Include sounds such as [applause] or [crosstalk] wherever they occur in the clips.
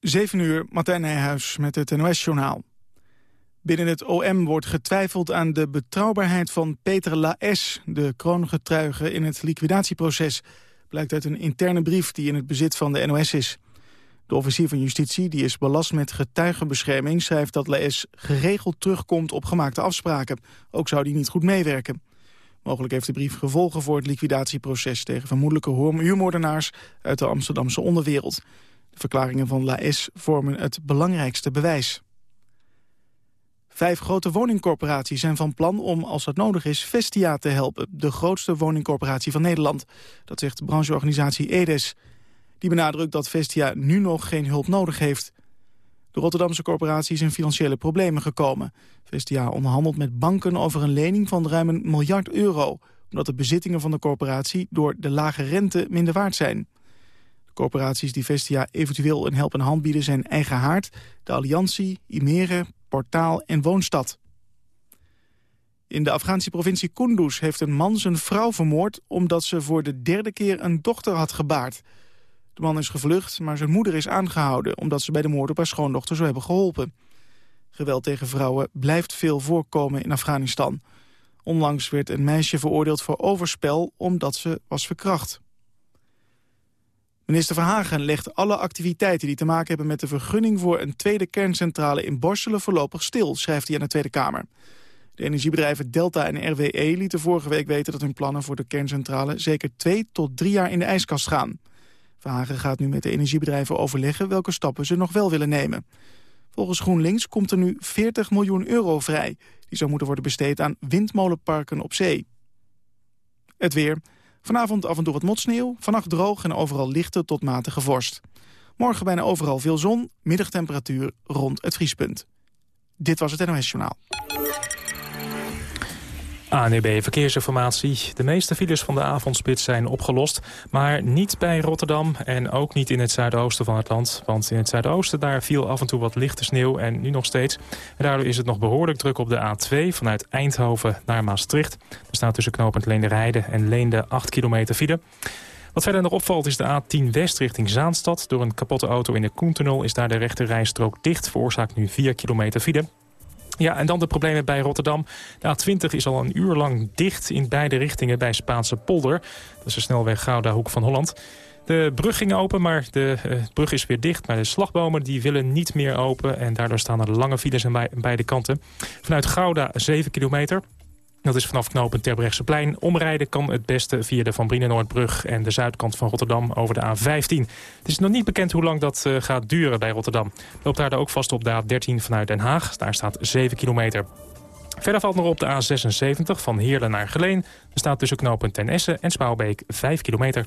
7 uur, Martijn Nijhuis met het NOS-journaal. Binnen het OM wordt getwijfeld aan de betrouwbaarheid van Peter Laes... de kroongetuige in het liquidatieproces... blijkt uit een interne brief die in het bezit van de NOS is. De officier van justitie, die is belast met getuigenbescherming... schrijft dat Laes geregeld terugkomt op gemaakte afspraken. Ook zou die niet goed meewerken. Mogelijk heeft de brief gevolgen voor het liquidatieproces... tegen vermoedelijke huurmoordenaars uit de Amsterdamse onderwereld. De verklaringen van Laes vormen het belangrijkste bewijs. Vijf grote woningcorporaties zijn van plan om, als dat nodig is, Vestia te helpen. De grootste woningcorporatie van Nederland. Dat zegt de brancheorganisatie EDES. Die benadrukt dat Vestia nu nog geen hulp nodig heeft. De Rotterdamse corporatie is in financiële problemen gekomen. Vestia onderhandelt met banken over een lening van ruim een miljard euro... omdat de bezittingen van de corporatie door de lage rente minder waard zijn. Corporaties die Vestia eventueel een helpende hand bieden zijn Eigen Haard... de Alliantie, Imere, Portaal en Woonstad. In de Afghaanse provincie Kunduz heeft een man zijn vrouw vermoord... omdat ze voor de derde keer een dochter had gebaard. De man is gevlucht, maar zijn moeder is aangehouden... omdat ze bij de moord op haar schoondochter zou hebben geholpen. Geweld tegen vrouwen blijft veel voorkomen in Afghanistan. Onlangs werd een meisje veroordeeld voor overspel omdat ze was verkracht. Minister Verhagen legt alle activiteiten die te maken hebben met de vergunning voor een tweede kerncentrale in Borselen voorlopig stil, schrijft hij aan de Tweede Kamer. De energiebedrijven Delta en RWE lieten vorige week weten dat hun plannen voor de kerncentrale zeker twee tot drie jaar in de ijskast gaan. Verhagen gaat nu met de energiebedrijven overleggen welke stappen ze nog wel willen nemen. Volgens GroenLinks komt er nu 40 miljoen euro vrij. Die zou moeten worden besteed aan windmolenparken op zee. Het weer. Vanavond af en toe wat motsneeuw, vannacht droog en overal lichte tot matige vorst. Morgen bijna overal veel zon, middagtemperatuur rond het vriespunt. Dit was het NOS Journaal. ANEB Verkeersinformatie. De meeste files van de avondspits zijn opgelost. Maar niet bij Rotterdam en ook niet in het zuidoosten van het land. Want in het zuidoosten daar viel af en toe wat lichte sneeuw en nu nog steeds. Daardoor is het nog behoorlijk druk op de A2 vanuit Eindhoven naar Maastricht. Er staat tussen knooppunt Leenderheide en Leende 8 kilometer file. Wat verder nog opvalt is de A10 West richting Zaanstad. Door een kapotte auto in de Koentunnel is daar de rechte rijstrook dicht. Veroorzaakt nu 4 kilometer file. Ja, en dan de problemen bij Rotterdam. De A20 is al een uur lang dicht in beide richtingen bij Spaanse polder. Dat is de snelweg Gouda Hoek van Holland. De brug ging open, maar de uh, brug is weer dicht. Maar de slagbomen die willen niet meer open. En daardoor staan er lange files aan beide kanten. Vanuit Gouda 7 kilometer. Dat is vanaf knooppunt plein. Omrijden kan het beste via de Van Brienenoordbrug en de zuidkant van Rotterdam over de A15. Het is nog niet bekend hoe lang dat uh, gaat duren bij Rotterdam. Loopt daar ook vast op de A13 vanuit Den Haag. Daar staat 7 kilometer. Verder valt nog op de A76 van Heerlen naar Geleen. Er staat tussen knooppunt Ten Essen en Spouwbeek 5 kilometer.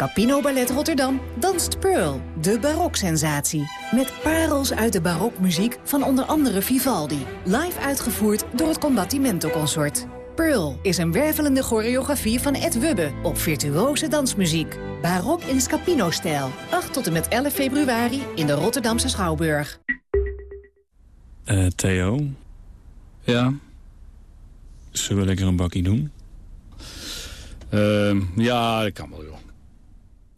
Scapino Ballet Rotterdam danst Pearl, de baroksensatie. Met parels uit de barokmuziek van onder andere Vivaldi. Live uitgevoerd door het Combattimento Consort. Pearl is een wervelende choreografie van Ed Wubbe op virtuose dansmuziek. Barok in Scapino-stijl. 8 tot en met 11 februari in de Rotterdamse Schouwburg. Uh, Theo? Ja? Zullen we lekker een bakkie doen? Uh, ja, dat kan wel, joh.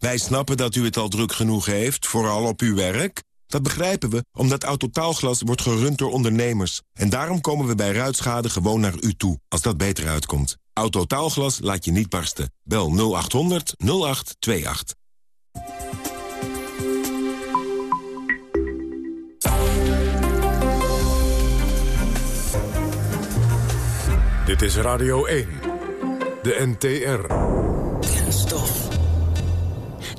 Wij snappen dat u het al druk genoeg heeft, vooral op uw werk. Dat begrijpen we, omdat Autotaalglas wordt gerund door ondernemers. En daarom komen we bij ruitschade gewoon naar u toe, als dat beter uitkomt. Autotaalglas laat je niet barsten. Bel 0800 0828. Dit is Radio 1, de NTR. Kenstof.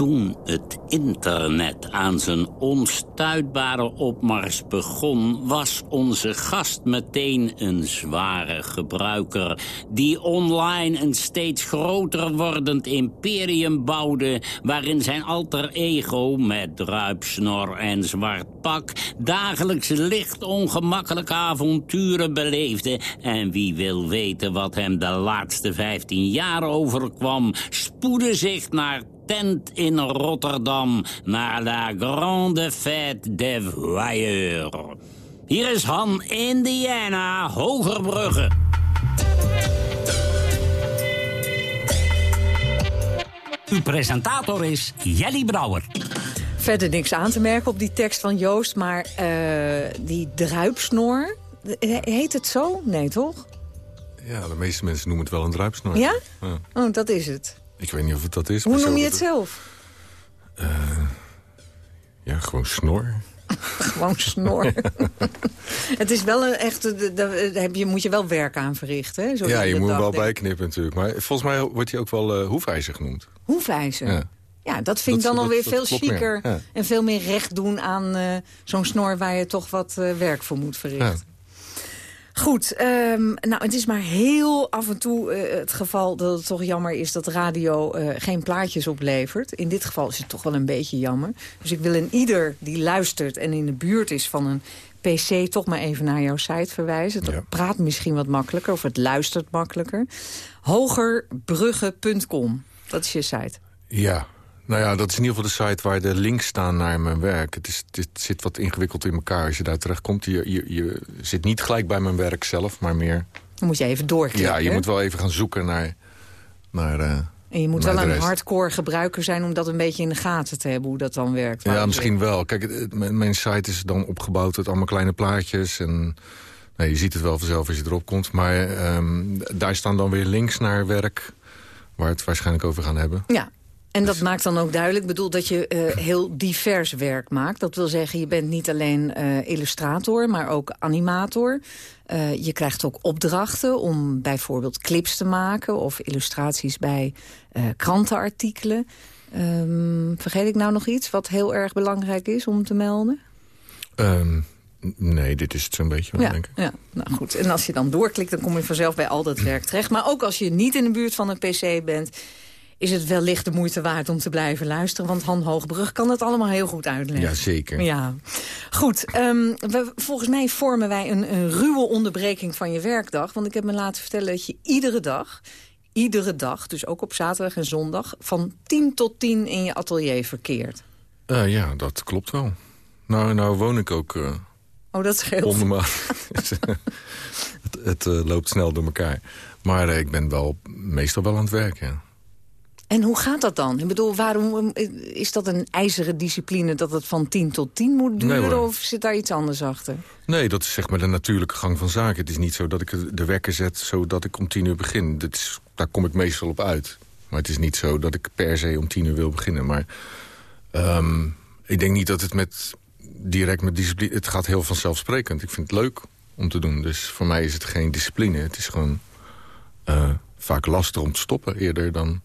Toen het internet aan zijn onstuitbare opmars begon... was onze gast meteen een zware gebruiker... die online een steeds groter wordend imperium bouwde... waarin zijn alter ego met druipsnor en zwart pak... dagelijks licht ongemakkelijke avonturen beleefde. En wie wil weten wat hem de laatste 15 jaar overkwam... spoedde zich naar tent in Rotterdam... naar la grande fête des voyeurs. Hier is Han Indiana Hogerbrugge. Uw presentator is Jelly Brouwer. Verder niks aan te merken op die tekst van Joost, maar uh, die druipsnor, heet het zo? Nee, toch? Ja, de meeste mensen noemen het wel een druipsnor. Ja? ja? Oh, dat is het. Ik weet niet of het dat is. Hoe noem je het zelf? Uh, ja, gewoon snor. [laughs] gewoon snor. [laughs] het is wel een echte... Daar je, moet je wel werk aan verrichten. Hè? Zo ja, je moet hem wel bijknippen natuurlijk. Maar volgens mij wordt hij ook wel uh, hoefijzer genoemd. Hoefijzer? Ja. Ja, dat vind ik dan alweer veel chiquer ja. en veel meer recht doen aan uh, zo'n snor... waar je toch wat uh, werk voor moet verrichten. Goed, um, nou, het is maar heel af en toe uh, het geval dat het toch jammer is... dat radio uh, geen plaatjes oplevert. In dit geval is het toch wel een beetje jammer. Dus ik wil in ieder die luistert en in de buurt is van een pc... toch maar even naar jouw site verwijzen. Dat ja. praat misschien wat makkelijker of het luistert makkelijker. Hogerbrugge.com, dat is je site. Ja, nou ja, dat is in ieder geval de site waar de links staan naar mijn werk. Het, is, het zit wat ingewikkeld in elkaar als je daar terecht komt. Je, je, je zit niet gelijk bij mijn werk zelf, maar meer... Dan moet je even doorklikken. Ja, je moet wel even gaan zoeken naar... naar uh, en je moet wel een hardcore gebruiker zijn om dat een beetje in de gaten te hebben... hoe dat dan werkt. Ja, misschien wel. Kijk, het, mijn site is dan opgebouwd uit allemaal kleine plaatjes... en nee, je ziet het wel vanzelf als je erop komt. Maar um, daar staan dan weer links naar werk... waar we het waarschijnlijk over gaan hebben. Ja, en dat maakt dan ook duidelijk, bedoel, dat je uh, heel divers werk maakt. Dat wil zeggen, je bent niet alleen uh, illustrator, maar ook animator. Uh, je krijgt ook opdrachten om bijvoorbeeld clips te maken... of illustraties bij krantenartikelen. Um, vergeet ik nou nog iets wat heel erg belangrijk is om te melden? Um, nee, dit is het zo'n beetje ja, denk ik. Ja, nou goed. En als je dan doorklikt, dan kom je vanzelf bij al dat werk terecht. Maar ook als je niet in de buurt van een pc bent is het wellicht de moeite waard om te blijven luisteren. Want Han Hoogbrug kan het allemaal heel goed uitleggen. Jazeker. Ja. Goed, um, we, volgens mij vormen wij een, een ruwe onderbreking van je werkdag. Want ik heb me laten vertellen dat je iedere dag iedere dag, dus ook op zaterdag en zondag... van 10 tot 10 in je atelier verkeert. Uh, ja, dat klopt wel. Nou, nou woon ik ook... Uh, oh, dat scheelt. Onder [laughs] [laughs] het het uh, loopt snel door elkaar. Maar ik ben wel meestal wel aan het werken, ja. En hoe gaat dat dan? Ik bedoel, waarom is dat een ijzeren discipline dat het van 10 tot 10 moet duren? Nee, of zit daar iets anders achter? Nee, dat is zeg maar de natuurlijke gang van zaken. Het is niet zo dat ik de wekker zet zodat ik om 10 uur begin. Dat is, daar kom ik meestal op uit. Maar het is niet zo dat ik per se om 10 uur wil beginnen. Maar um, ik denk niet dat het met direct met discipline... Het gaat heel vanzelfsprekend. Ik vind het leuk om te doen. Dus voor mij is het geen discipline. Het is gewoon uh, vaak lastig om te stoppen eerder dan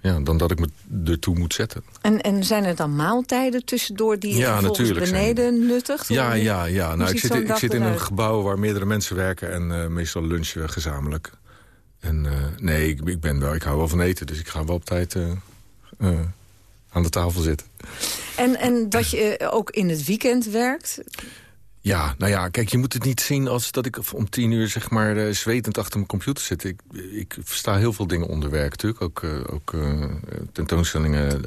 ja, dan dat ik me ertoe moet zetten. En, en zijn er dan maaltijden tussendoor die ja, volgens beneden nuttigt? Ja, ja, ja. Nou, ik zit, ik zit in een gebouw waar meerdere mensen werken... en uh, meestal lunchen we gezamenlijk. En uh, nee, ik, ik, ben wel, ik hou wel van eten, dus ik ga wel op tijd aan de tafel zitten. En, en dat je ook in het weekend werkt? Ja, nou ja, kijk, je moet het niet zien als dat ik om tien uur zeg maar uh, zwetend achter mijn computer zit. Ik, ik versta heel veel dingen onder werk natuurlijk. Ook, uh, ook uh, tentoonstellingen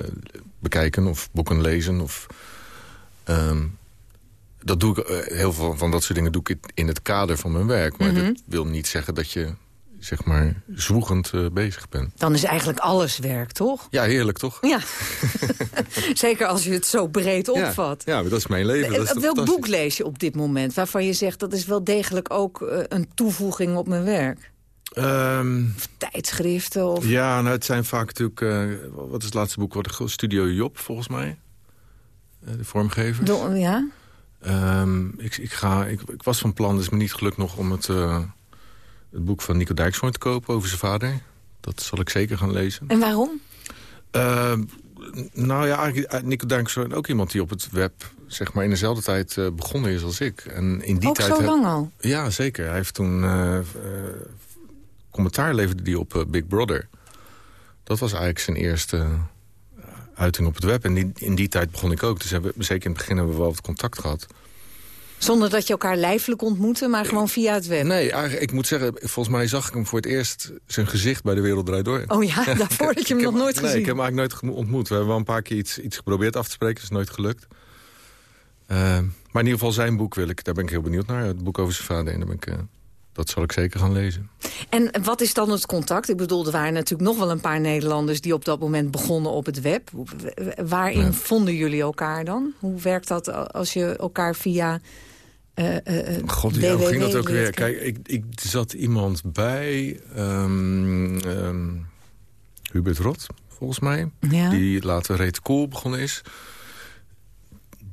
bekijken of boeken lezen. Of, um, dat doe ik, heel veel van dat soort dingen doe ik in het kader van mijn werk. Maar mm -hmm. dat wil niet zeggen dat je zeg maar, zwoegend uh, bezig bent. Dan is eigenlijk alles werk, toch? Ja, heerlijk, toch? Ja. [laughs] Zeker als je het zo breed opvat. Ja, ja dat is mijn leven. Dat is uh, welk boek lees je op dit moment waarvan je zegt... dat is wel degelijk ook uh, een toevoeging op mijn werk? Um, of tijdschriften? Of... Ja, nou, het zijn vaak natuurlijk... wat is het laatste boek? Wat Studio Job, volgens mij. de vormgever. ja? Um, ik, ik, ga, ik, ik, was van plan, is me niet gelukt nog om het het boek van Nico Dijkshoorn te kopen over zijn vader. Dat zal ik zeker gaan lezen. En waarom? Uh, nou ja, eigenlijk Nico Dijkshoorn ook iemand die op het web zeg maar in dezelfde tijd uh, begonnen is als ik. En in die ook tijd zo lang al? Ja, zeker. Hij heeft toen uh, commentaar leverde die op Big Brother. Dat was eigenlijk zijn eerste uiting op het web. En die, in die tijd begon ik ook. Dus hebben, zeker in het begin hebben we wel wat contact gehad. Zonder dat je elkaar lijfelijk ontmoette, maar gewoon via het web? Nee, eigenlijk, ik moet zeggen, volgens mij zag ik hem voor het eerst zijn gezicht bij de Wereld Draait Door. Oh ja, [laughs] daarvoor dat je hem nog nooit gezien? Nee, ik heb hem eigenlijk nooit ontmoet. We hebben wel een paar keer iets, iets geprobeerd af te spreken, is nooit gelukt. Uh, maar in ieder geval zijn boek wil ik, daar ben ik heel benieuwd naar. Het boek over zijn vader, en daar ben ik... Uh, dat zal ik zeker gaan lezen. En wat is dan het contact? Ik bedoel, er waren natuurlijk nog wel een paar Nederlanders... die op dat moment begonnen op het web. Waarin ja. vonden jullie elkaar dan? Hoe werkt dat als je elkaar via... Uh, uh, God, ja, hoe ging dat ook weer? Kijk, ik, ik zat iemand bij... Um, um, Hubert Rot, volgens mij. Ja. Die later Reet Cool begonnen is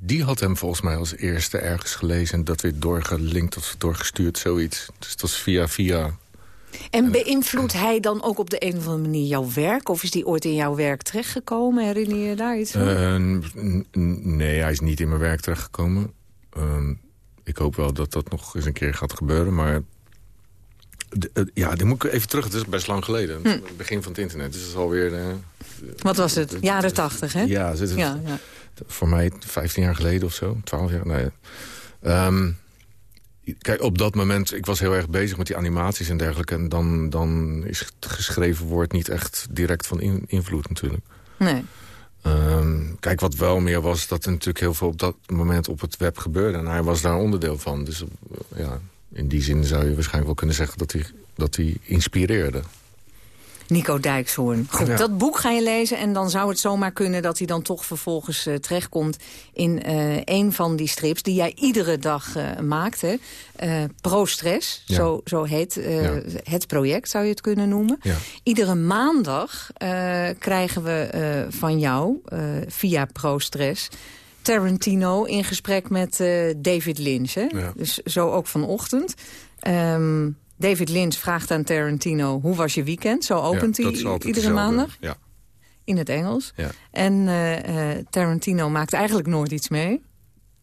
die had hem volgens mij als eerste ergens gelezen... en dat weer doorgelinkt of doorgestuurd, zoiets. Dus dat is via via. En beïnvloedt hij dan ook op de een of andere manier jouw werk? Of is die ooit in jouw werk terechtgekomen? Herinner je daar iets van? Uh, nee, hij is niet in mijn werk terechtgekomen. Uh, ik hoop wel dat dat nog eens een keer gaat gebeuren, maar... De, uh, ja, die moet ik even terug. Het is best lang geleden. Hm. Het begin van het internet. Dus het is alweer... Uh, Wat was het? Jaren tachtig, hè? Ja, zit het, ja, ja voor mij 15 jaar geleden of zo, 12 jaar. Nee. Um, kijk, op dat moment, ik was heel erg bezig met die animaties en dergelijke. En dan, dan is het geschreven woord niet echt direct van in, invloed natuurlijk. Nee. Um, kijk, wat wel meer was, dat er natuurlijk heel veel op dat moment op het web gebeurde. En hij was daar onderdeel van. Dus ja, in die zin zou je waarschijnlijk wel kunnen zeggen dat hij, dat hij inspireerde. Nico Dijkshoorn. Goed, ja. dat boek ga je lezen en dan zou het zomaar kunnen... dat hij dan toch vervolgens uh, terechtkomt in uh, een van die strips... die jij iedere dag uh, maakt, hè? Pro-stress, ja. zo, zo heet ja. het project, zou je het kunnen noemen. Iedere maandag krijgen we van jou, via Pro-stress... Tarantino in gesprek met David Lynch. Hè? Dus zo ook vanochtend. Um, David Lynch vraagt aan Tarantino, hoe was je weekend? Zo opent ja, hij iedere maandag. Ja. In het Engels. Ja. En uh, uh, Tarantino maakt eigenlijk nooit iets mee.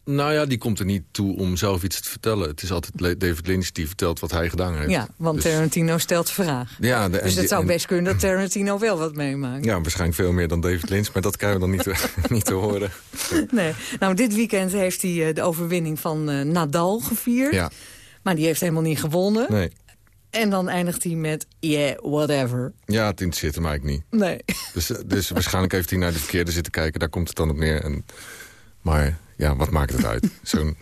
Nou ja, die komt er niet toe om zelf iets te vertellen. Het is altijd David Lynch die vertelt wat hij gedaan heeft. Ja, want dus... Tarantino stelt vraag. Ja, de, dus het zou best kunnen dat Tarantino wel wat meemaakt. Ja, waarschijnlijk veel meer dan David Lynch. Maar dat krijgen we dan niet, te, [laughs] niet te horen. Nee. Nou, dit weekend heeft hij uh, de overwinning van Nadal gevierd. Ja. Maar die heeft helemaal niet gewonnen. Nee. En dan eindigt hij met, yeah, whatever. Ja, het interesseert hem eigenlijk niet. Nee. Dus, dus waarschijnlijk heeft hij naar de verkeerde zitten kijken. Daar komt het dan op neer. En, maar ja, wat maakt het uit? [laughs] Zo'n...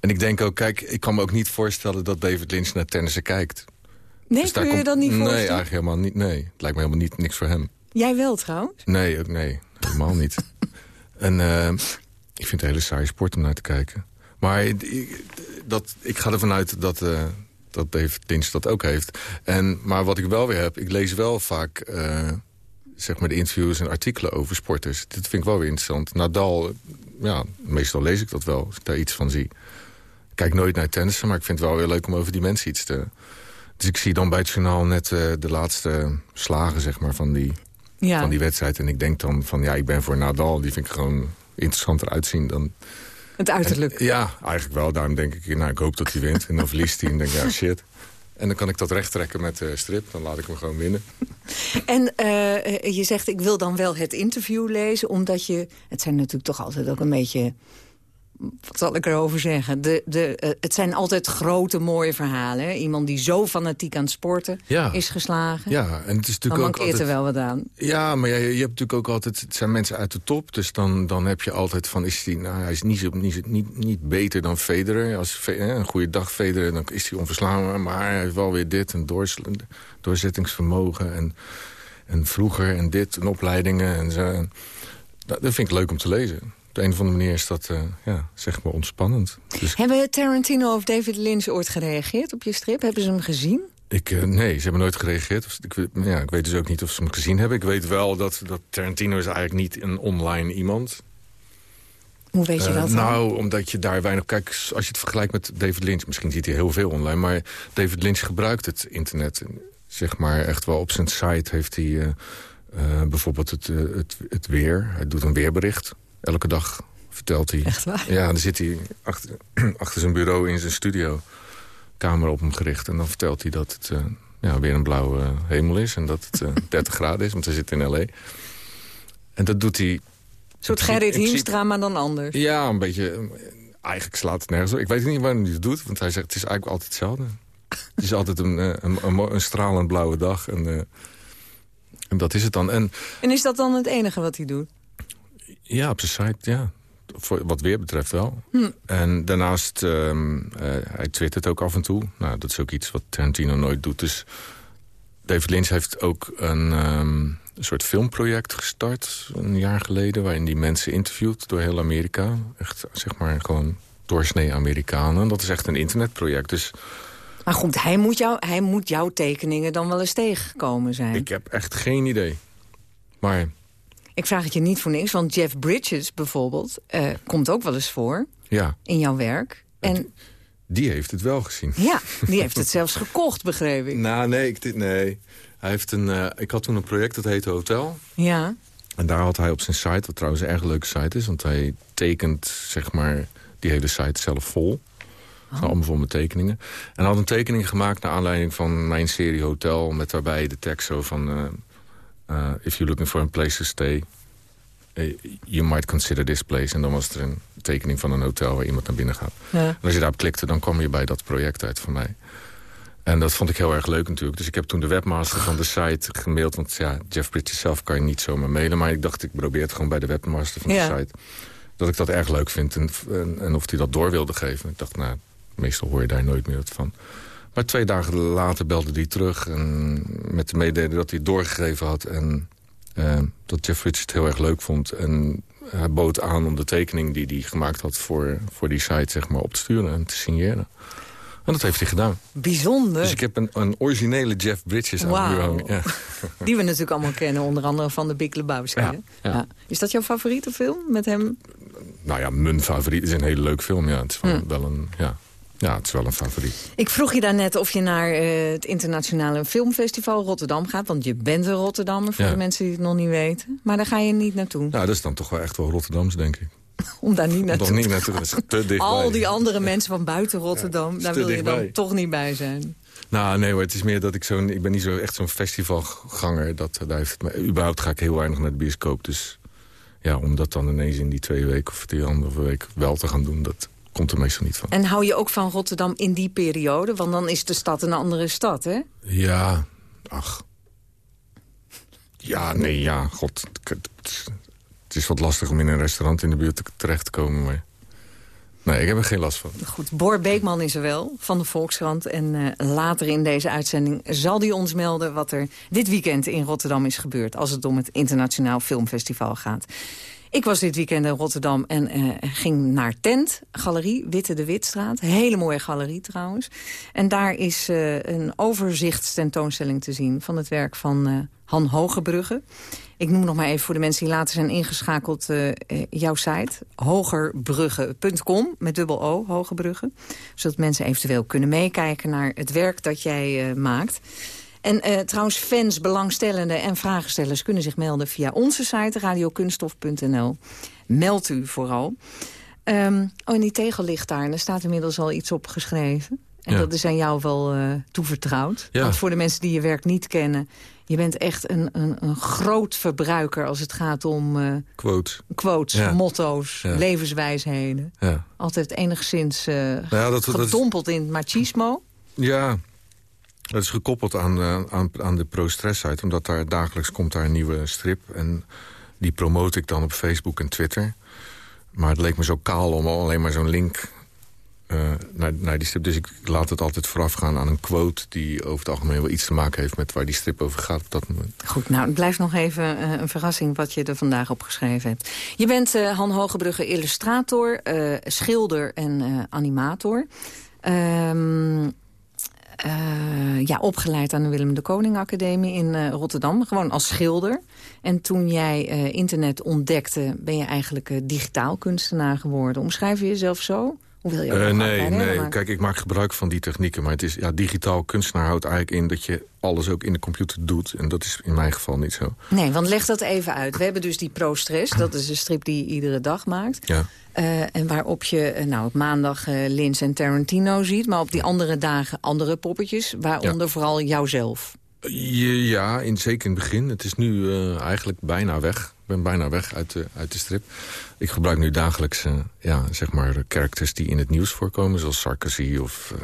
En ik denk ook, kijk, ik kan me ook niet voorstellen... dat David Lynch naar tennissen kijkt. Nee, dus kun je komt... dat niet voorstellen? Nee, eigenlijk helemaal niet. Nee, het lijkt me helemaal niet, niks voor hem. Jij wel trouwens? Nee, ook, nee helemaal niet. [laughs] en uh, ik vind het een hele saaie sport om naar te kijken. Maar ik, dat, ik ga ervan uit dat... Uh, dat David Lynch dat ook heeft. En, maar wat ik wel weer heb, ik lees wel vaak uh, zeg maar de interviews en artikelen over sporters. Dit vind ik wel weer interessant. Nadal, ja, meestal lees ik dat wel, als ik daar iets van zie. Ik kijk nooit naar tennissen, maar ik vind het wel weer leuk om over die mensen iets te... Dus ik zie dan bij het journaal net uh, de laatste slagen zeg maar, van, die, ja. van die wedstrijd. En ik denk dan van, ja, ik ben voor Nadal. Die vind ik gewoon interessanter uitzien dan... Het uiterlijk. En, ja, eigenlijk wel. Daarom denk ik, nou, ik hoop dat hij wint. En dan verliest hij en denk ik, ja, shit. En dan kan ik dat recht trekken met uh, strip. Dan laat ik hem gewoon winnen. En uh, je zegt, ik wil dan wel het interview lezen. Omdat je, het zijn natuurlijk toch altijd ook een beetje wat zal ik erover zeggen? De, de, uh, het zijn altijd grote, mooie verhalen. Hè? Iemand die zo fanatiek aan het sporten ja. is geslagen. Ja, en het is natuurlijk dan ook mankeert altijd... er wel wat aan. Ja, maar ja, je hebt natuurlijk ook altijd... Het zijn mensen uit de top, dus dan, dan heb je altijd van... Is die, nou, hij is niet, niet, niet, niet beter dan Federer. Als hè, een goede dag Federer, dan is hij onverslaanbaar. Maar hij heeft wel weer dit, een doorzettingsvermogen. En, en vroeger en dit, en opleidingen. En zo. Dat vind ik leuk om te lezen op de een of andere manier is dat uh, ja, zeg maar ontspannend. Dus... Hebben Tarantino of David Lynch ooit gereageerd op je strip? Hebben ze hem gezien? Ik, uh, nee, ze hebben nooit gereageerd. Ik, ja, ik weet dus ook niet of ze hem gezien hebben. Ik weet wel dat, dat Tarantino is eigenlijk niet een online iemand. Hoe weet je uh, dat dan? Nou, omdat je daar weinig... Kijk, als je het vergelijkt met David Lynch... misschien ziet hij heel veel online... maar David Lynch gebruikt het internet. Zeg maar echt wel op zijn site heeft hij... bijvoorbeeld het, het, het weer. Hij doet een weerbericht. Elke dag vertelt hij. Echt waar? Ja, dan zit hij achter, [clears throat] achter zijn bureau in zijn studio. Camera op hem gericht. En dan vertelt hij dat het ja, weer een blauwe hemel is. En dat het [laughs] 30 graden is, want hij zit in L.A. En dat doet hij... Een soort Gerrit Hiemstra, maar dan anders. Ja, een beetje... Eigenlijk slaat het nergens op. Ik weet niet waarom hij het doet, want hij zegt het is eigenlijk altijd hetzelfde. het is altijd een, een, een, een stralend blauwe dag. En, en dat is het dan. En, en is dat dan het enige wat hij doet? Ja, op zijn site, ja. Voor wat weer betreft wel. Hm. En daarnaast, um, uh, hij twittert ook af en toe. Nou, dat is ook iets wat Tarantino nooit doet. Dus David Lynch heeft ook een, um, een soort filmproject gestart... een jaar geleden, waarin hij mensen interviewt door heel Amerika. Echt, zeg maar, gewoon doorsnee Amerikanen. Dat is echt een internetproject, dus... Maar goed, hij moet, jou, hij moet jouw tekeningen dan wel eens tegengekomen zijn. Ik heb echt geen idee. Maar... Ik vraag het je niet voor niks, want Jeff Bridges bijvoorbeeld... Uh, komt ook wel eens voor ja. in jouw werk. En... Die heeft het wel gezien. Ja, die heeft het [laughs] zelfs gekocht, begreep ik. Nou, nee, ik, nee. Hij heeft een, uh, ik had toen een project, dat heette Hotel. Ja. En daar had hij op zijn site, wat trouwens een erg leuke site is... want hij tekent, zeg maar, die hele site zelf vol. Oh. Allemaal voor mijn tekeningen. En hij had een tekening gemaakt naar aanleiding van mijn serie Hotel... met daarbij de tekst zo van... Uh, uh, if you're looking for a place to stay... Uh, you might consider this place. En dan was er een tekening van een hotel waar iemand naar binnen gaat. Ja. En als je daarop klikte, dan kwam je bij dat project uit van mij. En dat vond ik heel erg leuk natuurlijk. Dus ik heb toen de webmaster van de site gemaild. Want ja, Jeff Bridges zelf kan je niet zomaar mailen. Maar ik dacht, ik probeer het gewoon bij de webmaster van ja. de site. Dat ik dat erg leuk vind. En, en, en of hij dat door wilde geven. Ik dacht, nou, meestal hoor je daar nooit meer wat van. Maar twee dagen later belde hij terug. En met de mededeling dat hij het doorgegeven had. En uh, dat Jeff Bridges het heel erg leuk vond. En hij bood aan om de tekening die hij gemaakt had voor, voor die site zeg maar, op te sturen en te signeren. En dat heeft hij gedaan. Bijzonder. Dus ik heb een, een originele Jeff Bridges wow. aan de muur hangen. Ja. [laughs] Die we natuurlijk allemaal kennen, onder andere van de Big Lebowski. Ja. Is dat jouw favoriete film met hem? Nou ja, mijn favoriet is een hele leuk film. Ja, het is wel, hm. wel een... Ja. Ja, het is wel een favoriet. Ik vroeg je daarnet of je naar uh, het internationale filmfestival Rotterdam gaat. Want je bent een Rotterdammer, voor Ja. de mensen die het nog niet weten. Maar daar ga je niet naartoe. Nou, dat is dan toch wel echt wel Rotterdams, denk ik. [laughs] Om daar niet naartoe niet naartoe, [laughs] te dichtbij. Al die andere mensen van buiten Rotterdam, daar wil je dan toch niet bij zijn. Nou, nee hoor, het is meer dat ik zo'n... Ik ben niet zo echt zo'n festivalganger. Dat, daar heeft het me, überhaupt ga ik heel weinig naar de bioscoop. Dus ja, om dat dan ineens in die twee weken of die andere week wel te gaan doen... dat komt er meestal niet van. En hou je ook van Rotterdam in die periode? Want dan is de stad een andere stad, hè? Ja, ach. Ja, nee, ja, god. Het, is wat lastig om in een restaurant in de buurt terecht te komen, maar... Nee, ik heb er geen last van. Goed, Bor Beekman is er wel, van de Volkskrant. En uh, later in deze uitzending zal hij ons melden... wat er dit weekend in Rotterdam is gebeurd... als het om het Internationaal Filmfestival gaat. Ik was dit weekend in Rotterdam en uh, ging naar Tent, galerie Witte de Witstraat. Hele mooie galerie trouwens. En daar is uh, een overzichtstentoonstelling te zien... van het werk van uh, Han Hogebrugge. Ik noem nog maar even voor de mensen die later zijn ingeschakeld... jouw site, hogerbrugge.com, met dubbel O, Hogebrugge. Zodat mensen eventueel kunnen meekijken naar het werk dat jij maakt... En uh, trouwens, fans, belangstellenden en vragenstellers... kunnen zich melden via onze site radiokunstof.nl. Meld u vooral. Um, oh, en die tegel ligt daar. En er staat inmiddels al iets op geschreven. En Ja. dat is aan jou wel uh, toevertrouwd. Ja. Want voor de mensen die je werk niet kennen... je bent echt een, een, een groot verbruiker als het gaat om uh, Quote. quotes, Ja. motto's, Ja. levenswijsheden. Ja. Altijd enigszins uh, Nou ja, dat, dat, gedompeld in het machismo. ja, dat is gekoppeld aan, uh, aan, aan de pro-stress-site. Omdat daar dagelijks komt daar een nieuwe strip. En die promote ik dan op Facebook en Twitter. Maar het leek me zo kaal om alleen maar zo'n link uh, naar, naar die strip. Dus ik laat het altijd voorafgaan aan een quote... die over het algemeen wel iets te maken heeft met waar die strip over gaat op dat moment. Goed, nou, het blijft nog even uh, een verrassing wat je er vandaag op geschreven hebt. Je bent Han Hogebrugge illustrator, schilder en animator. Um, uh, ja, opgeleid aan de Willem de Koning Academie in uh, Rotterdam. Gewoon als schilder. En toen jij uh, internet ontdekte, ben je eigenlijk digitaal kunstenaar geworden. Omschrijf je jezelf zo? Wil je uh, nee, nee. kijk, ik maak gebruik van die technieken. Maar het is, ja, digitaal kunstenaar houdt eigenlijk in dat je alles ook in de computer doet. En dat is in mijn geval niet zo. Nee, want leg dat even uit. We hebben dus die Pro-Stress. Dat is een strip die je iedere dag maakt. Ja. Uh, en waarop je uh, nou, op maandag uh, Lins en Tarantino ziet. Maar op die andere dagen andere poppetjes. Waaronder vooral jouzelf. Ja, in, zeker in het begin. Het is nu eigenlijk bijna weg. Ik ben bijna weg uit de, uit de strip. Ik gebruik nu dagelijks ja, zeg maar characters die in het nieuws voorkomen. Zoals Sarkozy of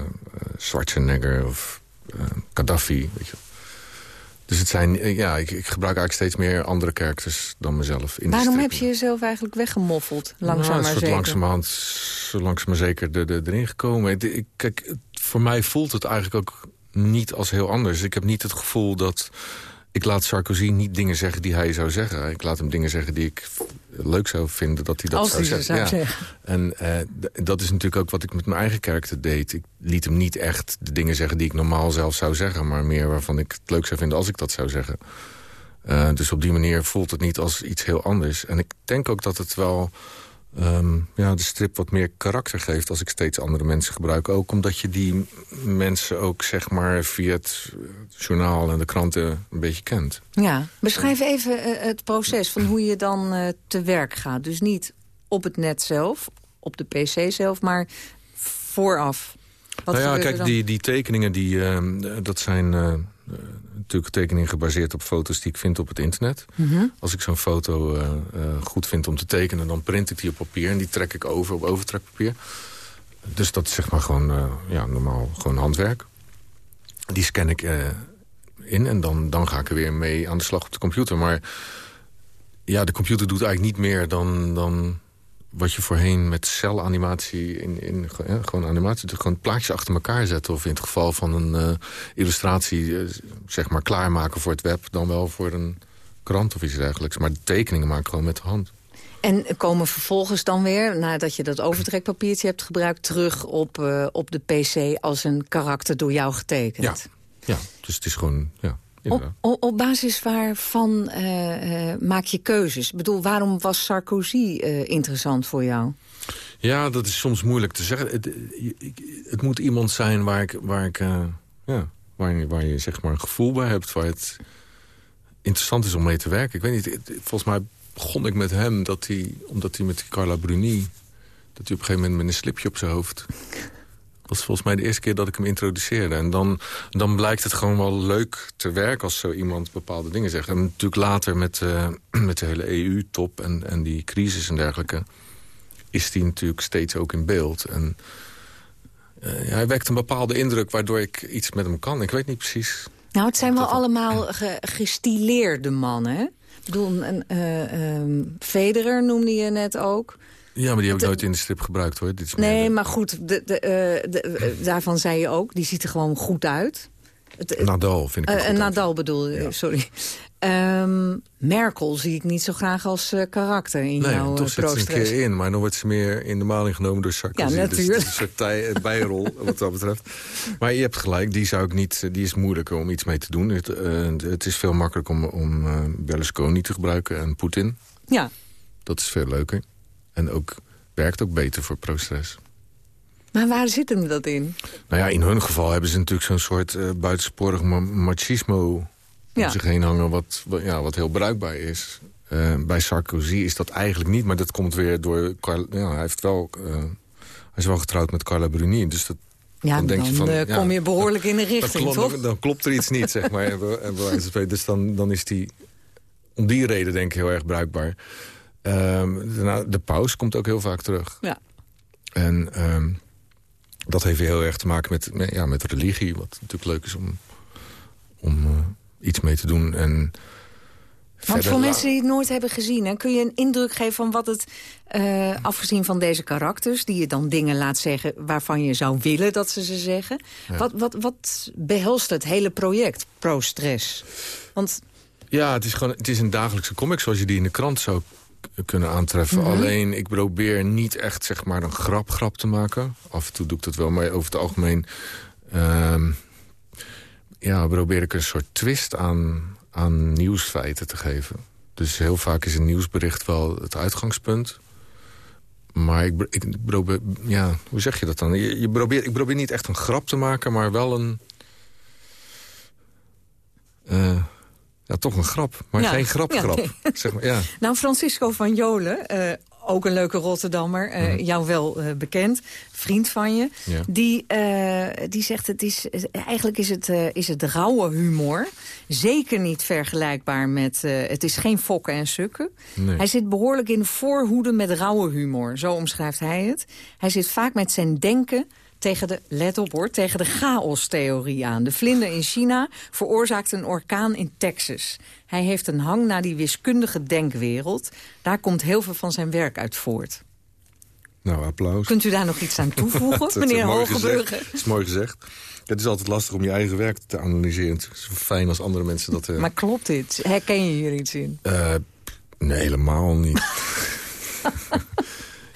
Schwarzenegger of Gaddafi. Weet je. Dus het zijn, ja, ik, ik, gebruik eigenlijk steeds meer andere characters dan mezelf. In Waarom heb je jezelf eigenlijk weggemoffeld? Langzaam nou, maar zeker. Langzamerhand, zo langzaam maar zeker de, de, erin gekomen. Ik, kijk, voor mij voelt het eigenlijk ook niet als heel anders. Ik heb niet het gevoel dat ik laat Sarkozy niet dingen zeggen die hij zou zeggen. Ik laat hem dingen zeggen die ik leuk zou vinden dat hij dat Als zou, zeggen. zou ja. zeggen. En uh, dat is natuurlijk ook wat ik met mijn eigen karakter deed. Ik liet hem niet echt de dingen zeggen die ik normaal zelf zou zeggen... maar meer waarvan ik het leuk zou vinden als ik dat zou zeggen. Uh, dus op die manier voelt het niet als iets heel anders. En ik denk ook dat het wel um, ja, de strip wat meer karakter geeft... als ik steeds andere mensen gebruik. Ook omdat je die mensen ook zeg maar via het journaal en de kranten een beetje kent. Ja, beschrijf even uh, het proces van hoe je dan uh, te werk gaat. Dus niet op het net zelf, op de pc zelf, maar vooraf. Wat nou ja, kijk, die, die tekeningen, die, uh, dat zijn natuurlijk tekeningen gebaseerd op foto's die ik vind op het internet. Mm -hmm. Als ik zo'n foto uh, uh, goed vind om te tekenen, dan print ik die op papier... en die trek ik over op overtrekpapier. Dus dat is zeg maar gewoon uh, ja, normaal gewoon handwerk. Die scan ik in en dan, dan ga ik er weer mee aan de slag op de computer. Maar ja, de computer doet eigenlijk niet meer dan... dan wat je voorheen met celanimatie in, in ja, gewoon animatie, dus gewoon plaatjes achter elkaar zetten. Of in het geval van een uh, illustratie, uh, zeg maar klaarmaken voor het web, dan wel voor een krant of iets dergelijks. Maar de tekeningen maken gewoon met de hand. En komen vervolgens dan weer, nadat je dat overtrekpapiertje hebt gebruikt... terug op, uh, op de pc als een karakter door jou getekend? Ja, ja dus het is gewoon... Ja. Op, op, op, basis waarvan uh, uh, maak je keuzes? Ik bedoel, waarom was Sarkozy uh, interessant voor jou? Ja, dat is soms moeilijk te zeggen. Het, het moet iemand zijn waar ik, waar ik ja, waar, je, waar je zeg maar een gevoel bij hebt, waar het interessant is om mee te werken. Ik weet niet, volgens mij begon ik met hem dat hij, omdat hij met Carla Bruni, dat hij op een gegeven moment met een slipje op zijn hoofd was volgens mij de eerste keer dat ik hem introduceerde. En dan, dan blijkt het gewoon wel leuk te werken als zo iemand bepaalde dingen zegt. En natuurlijk later met, uh, [clears throat] met de hele EU-top en, en die crisis en dergelijke... is die natuurlijk steeds ook in beeld. En uh, hij wekt een bepaalde indruk waardoor ik iets met hem kan. Ik weet niet precies. Nou, het zijn wel allemaal ge gestileerde mannen, hè? Ik bedoel, een, uh, um, Federer noemde je net ook. Ja, maar die heb ik nooit in de strip gebruikt hoor. Dit is nee, maar goed, de, de, uh, de, uh, daarvan zei je ook, die ziet er gewoon goed uit. Het, Nadal vind ik uh, Nadal bedoel ja. sorry. Um, Merkel zie ik niet zo graag als karakter in nee, jouw toch zit ze een keer in, maar dan wordt ze meer in de maling genomen door Sarkozy. Ja, natuurlijk. Dus het is een soort bijrol [laughs] wat dat betreft. Maar je hebt gelijk, die, zou ik niet, die is moeilijker om iets mee te doen. Het, het is veel makkelijker om, om Berlusconi te gebruiken en Poetin. Ja. Dat is veel leuker. En ook werkt ook beter voor ProStress. Maar waar zit hem dat in? Nou ja, in hun geval hebben ze natuurlijk zo'n soort uh, buitensporig machismo ja. om zich heen hangen... wat, ja, wat heel bruikbaar is. Uh, bij Sarkozy is dat eigenlijk niet, maar dat komt weer door... Ja, hij, heeft wel, uh, hij is wel getrouwd met Carla Bruni, dus dat... Ja, dan, denk je van, kom je behoorlijk in de richting, dan, toch? Dan, dan, klopt er iets niet, zeg maar. dus dan, dan is die om die reden denk ik heel erg bruikbaar. Um, de, de paus komt ook heel vaak terug. Ja. En um, dat heeft heel erg te maken met, met, ja, met religie. Wat natuurlijk leuk is om, om uh, iets mee te doen. En Want voor mensen die het nooit hebben gezien... Hè, kun je een indruk geven van wat het... Uh, afgezien van deze karakters, die je dan dingen laat zeggen... waarvan je zou willen dat ze ze zeggen. Ja. Wat, wat, wat behelst het hele project, pro-stress? Want... Ja, het is, gewoon, het is een dagelijkse comic zoals je die in de krant zou kunnen aantreffen. Mm -hmm. Alleen, ik probeer niet echt zeg maar een grap-grap te maken. Af en toe doe ik dat wel, maar over het algemeen... Um, ja, probeer ik een soort twist aan, aan nieuwsfeiten te geven. Dus heel vaak is een nieuwsbericht wel het uitgangspunt. Maar ik, ik probeer, ja, hoe zeg je dat dan? Je, je probeert, ik probeer niet echt een grap te maken, maar wel een... Uh, ja, toch een grap, maar geen grap-grap. Ja, zeg maar, ja. [laughs] Nou, Francisco van Jolen, uh, ook een leuke Rotterdammer, uh, jou wel uh, bekend, vriend van je. Ja. Die, die zegt, het is, eigenlijk is het, is het rauwe humor. Zeker niet vergelijkbaar met, het is geen fokken en sukken. Nee. Hij zit behoorlijk in de voorhoede met rauwe humor, zo omschrijft hij het. Hij zit vaak met zijn denken tegen de, let op hoor, tegen de chaos-theorie aan. De vlinder in China veroorzaakt een orkaan in Texas. Hij heeft een hang naar die wiskundige denkwereld. Daar komt heel veel van zijn werk uit voort. Nou, applaus. Kunt u daar nog iets aan toevoegen, [laughs] meneer Hogeburger? Dat is mooi gezegd. Het is altijd lastig om je eigen werk te analyseren. Het is fijn als andere mensen dat... Uh... Maar klopt dit? Herken je hier iets in? Uh, nee, helemaal niet. [laughs]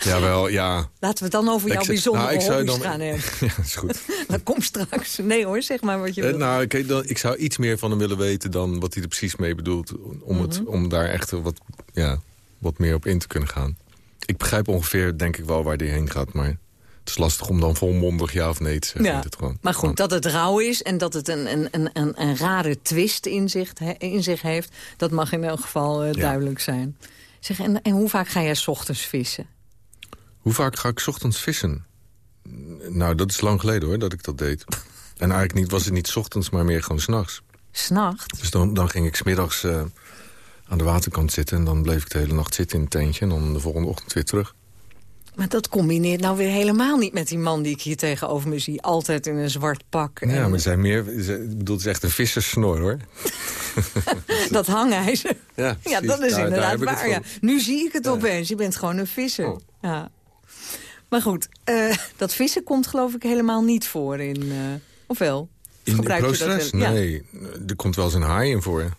Jawel, ja. Laten we het dan over jouw bijzondere nou, ik zou dan... gaan [laughs] hebben. ja, is goed. [laughs] dat komt straks. Nee hoor, zeg maar wat je wil. nou, ik, dan, ik zou iets meer van hem willen weten dan wat hij er precies mee bedoelt. Om, het, mhm. om daar echt wat, ja, wat meer op in te kunnen gaan. Ik begrijp ongeveer, denk ik wel, waar hij heen gaat. Maar het is lastig om dan volmondig ja of nee te zeggen. Ja, het gewoon. Maar goed, dat het rauw is en dat het een, een, een, een, rare twist in zich, in zich heeft... dat mag in elk geval uh, duidelijk zijn. Zeg, en, en hoe vaak ga jij s ochtends vissen? Hoe vaak ga ik ochtends vissen? Nou, dat is lang geleden hoor, dat ik dat deed. En eigenlijk niet, was het niet ochtends, maar meer gewoon s'nachts. S'nachts? Dus dan, dan ging ik smiddags uh, aan de waterkant zitten... en dan bleef ik de hele nacht zitten in het tentje... en dan de volgende ochtend weer terug. Maar dat combineert nou weer helemaal niet met die man die ik hier tegenover me zie. Altijd in een zwart pak. En... Ja, maar zijn meer, ik bedoel, het is echt een visserssnor, hoor. [laughs] dat hangijzer. Ja, ja dat is inderdaad waar. Ja. Nu zie ik het opeens. Je bent gewoon een visser. Oh. Ja. Maar goed, uh, dat vissen komt geloof ik helemaal niet voor in... Uh, of wel? in de proces? Nee, er komt wel eens een haai in voor.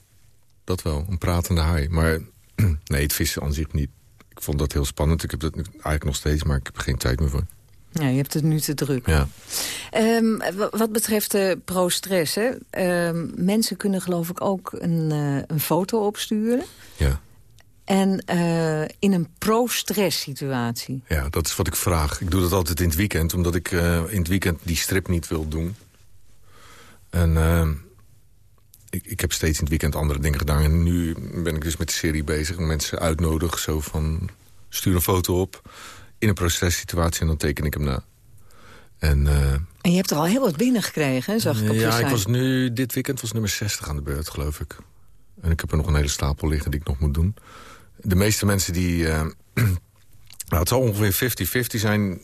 Dat wel, een pratende haai. Maar [clears throat] nee, het vissen aan zich niet. Ik vond dat heel spannend. Ik heb dat eigenlijk nog steeds, maar ik heb er geen tijd meer voor. Ja, je hebt het nu te druk. Ja. Um, wat betreft de pro-stress, um, mensen kunnen geloof ik ook een, uh, een foto opsturen. Ja. En uh, in een pro-stress situatie. Ja, dat is wat ik vraag. Ik doe dat altijd in het weekend, omdat ik uh, in het weekend die strip niet wil doen. En uh, ik, ik heb steeds in het weekend andere dingen gedaan. En nu ben ik dus met de serie bezig. En mensen uitnodigen, zo van... stuur een foto op in een processituatie en dan teken ik hem na. En, en je hebt er al heel wat binnengekregen, zag ik op Ja, ik was nu, dit weekend was nummer 60 aan de beurt, geloof ik. En ik heb er nog een hele stapel liggen die ik nog moet doen de meeste mensen die... Uh, [clears throat] nou, het zal ongeveer 50-50 zijn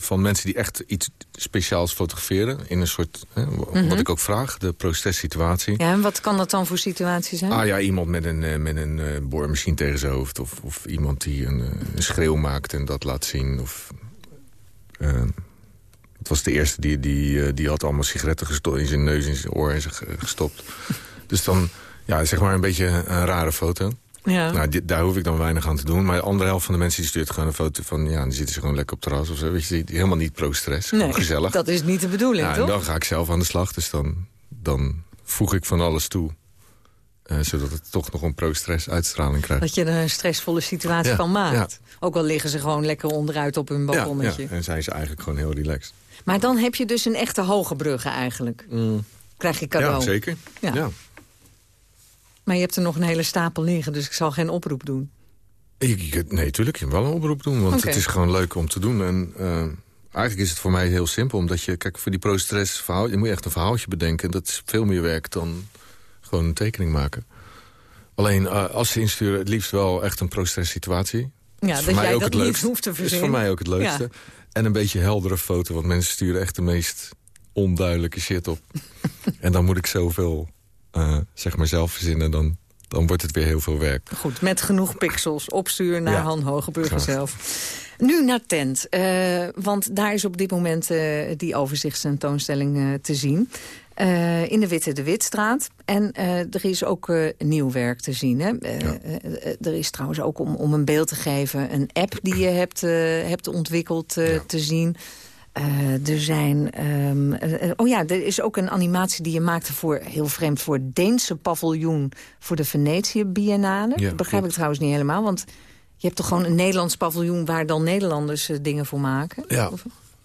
van mensen die echt iets speciaals fotograferen. In een soort, hè, mhm. wat ik ook vraag, de processituatie. Ja, en wat kan dat dan voor situatie zijn? Ah ja, iemand met een, eh, met een uh, boormachine tegen zijn hoofd. Of, of iemand die een, een, schreeuw maakt en dat laat zien. Of, uh, het was de eerste die, die, die had allemaal sigaretten in zijn neus, in zijn oor en zich gestopt. dus dan, ja, zeg maar een beetje een rare foto. Ja. Nou, daar hoef ik dan weinig aan te doen. Maar de andere helft van de mensen die stuurt gewoon een foto van... ja, die zitten ze gewoon lekker op terras of zo. Weet je, helemaal niet pro-stress, nee, gezellig. dat is niet de bedoeling, toch? En dan ga ik zelf aan de slag, dus dan, dan voeg ik van alles toe. Uh, zodat het toch nog een pro-stress uitstraling krijgt. Dat je er een stressvolle situatie van maakt. Ook al liggen ze gewoon lekker onderuit op hun balkonnetje. Ja, en zijn ze eigenlijk gewoon heel relaxed. Maar dan heb je dus een echte hoge bruggen eigenlijk. Mm. Krijg je cadeau. Ja, zeker. ja. Maar je hebt er nog een hele stapel liggen, dus ik zal geen oproep doen. Ik, nee, tuurlijk. Je wel een oproep doen, want het is gewoon leuk om te doen. En uh, eigenlijk is het voor mij heel simpel, omdat je... Kijk, voor die pro-stress verhaal, je moet echt een verhaaltje bedenken. Dat is veel meer werk dan gewoon een tekening maken. Alleen, uh, als ze insturen, het liefst wel echt een pro-stress situatie. Ja, dat, dat jij dat niet hoeft te verzinnen. is voor mij ook het leukste. En een beetje heldere foto, want mensen sturen echt de meest onduidelijke shit op. [laughs] en dan moet ik zoveel uh, zeg maar zelf verzinnen... Dan, dan wordt het weer heel veel werk. Goed, met genoeg pixels opsturen naar ja, Han Hogeburger zelf. Nu naar Tent, uh, want daar is op dit moment uh, die overzichtstentoonstelling te zien. in de Witte de Witstraat. En er is ook nieuw werk te zien. Hè? er is trouwens ook, om, om een beeld te geven... een app die je hebt, hebt ontwikkeld te zien... Uh, er zijn... Um, uh, oh ja, er is ook een animatie die je maakte voor, heel vreemd... voor het Deense paviljoen voor de Venetië Biennale. Ja, dat begrijp ik trouwens niet helemaal, want... Je hebt toch gewoon een Nederlands paviljoen... waar dan Nederlanders dingen voor maken? Ja,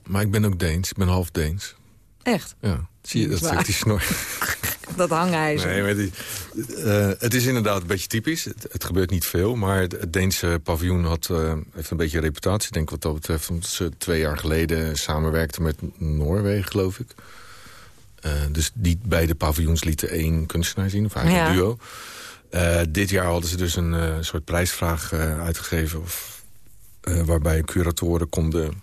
maar ik ben ook Deens. Ik ben half Deens. Echt? Ja. Zie je, dat die snor. [laughs] dat hangijzer. Nee, maar die, uh, het is inderdaad een beetje typisch. Het, het, gebeurt niet veel, maar het Deense paviljoen had, uh, heeft een beetje een reputatie. Ik denk wat dat betreft, omdat ze twee jaar geleden samenwerkten met Noorwegen, geloof ik. Uh, dus die beide paviljoens lieten één kunstenaar zien, of eigenlijk ja. een duo. dit jaar hadden ze dus een soort prijsvraag uitgegeven... Of, waarbij curatoren konden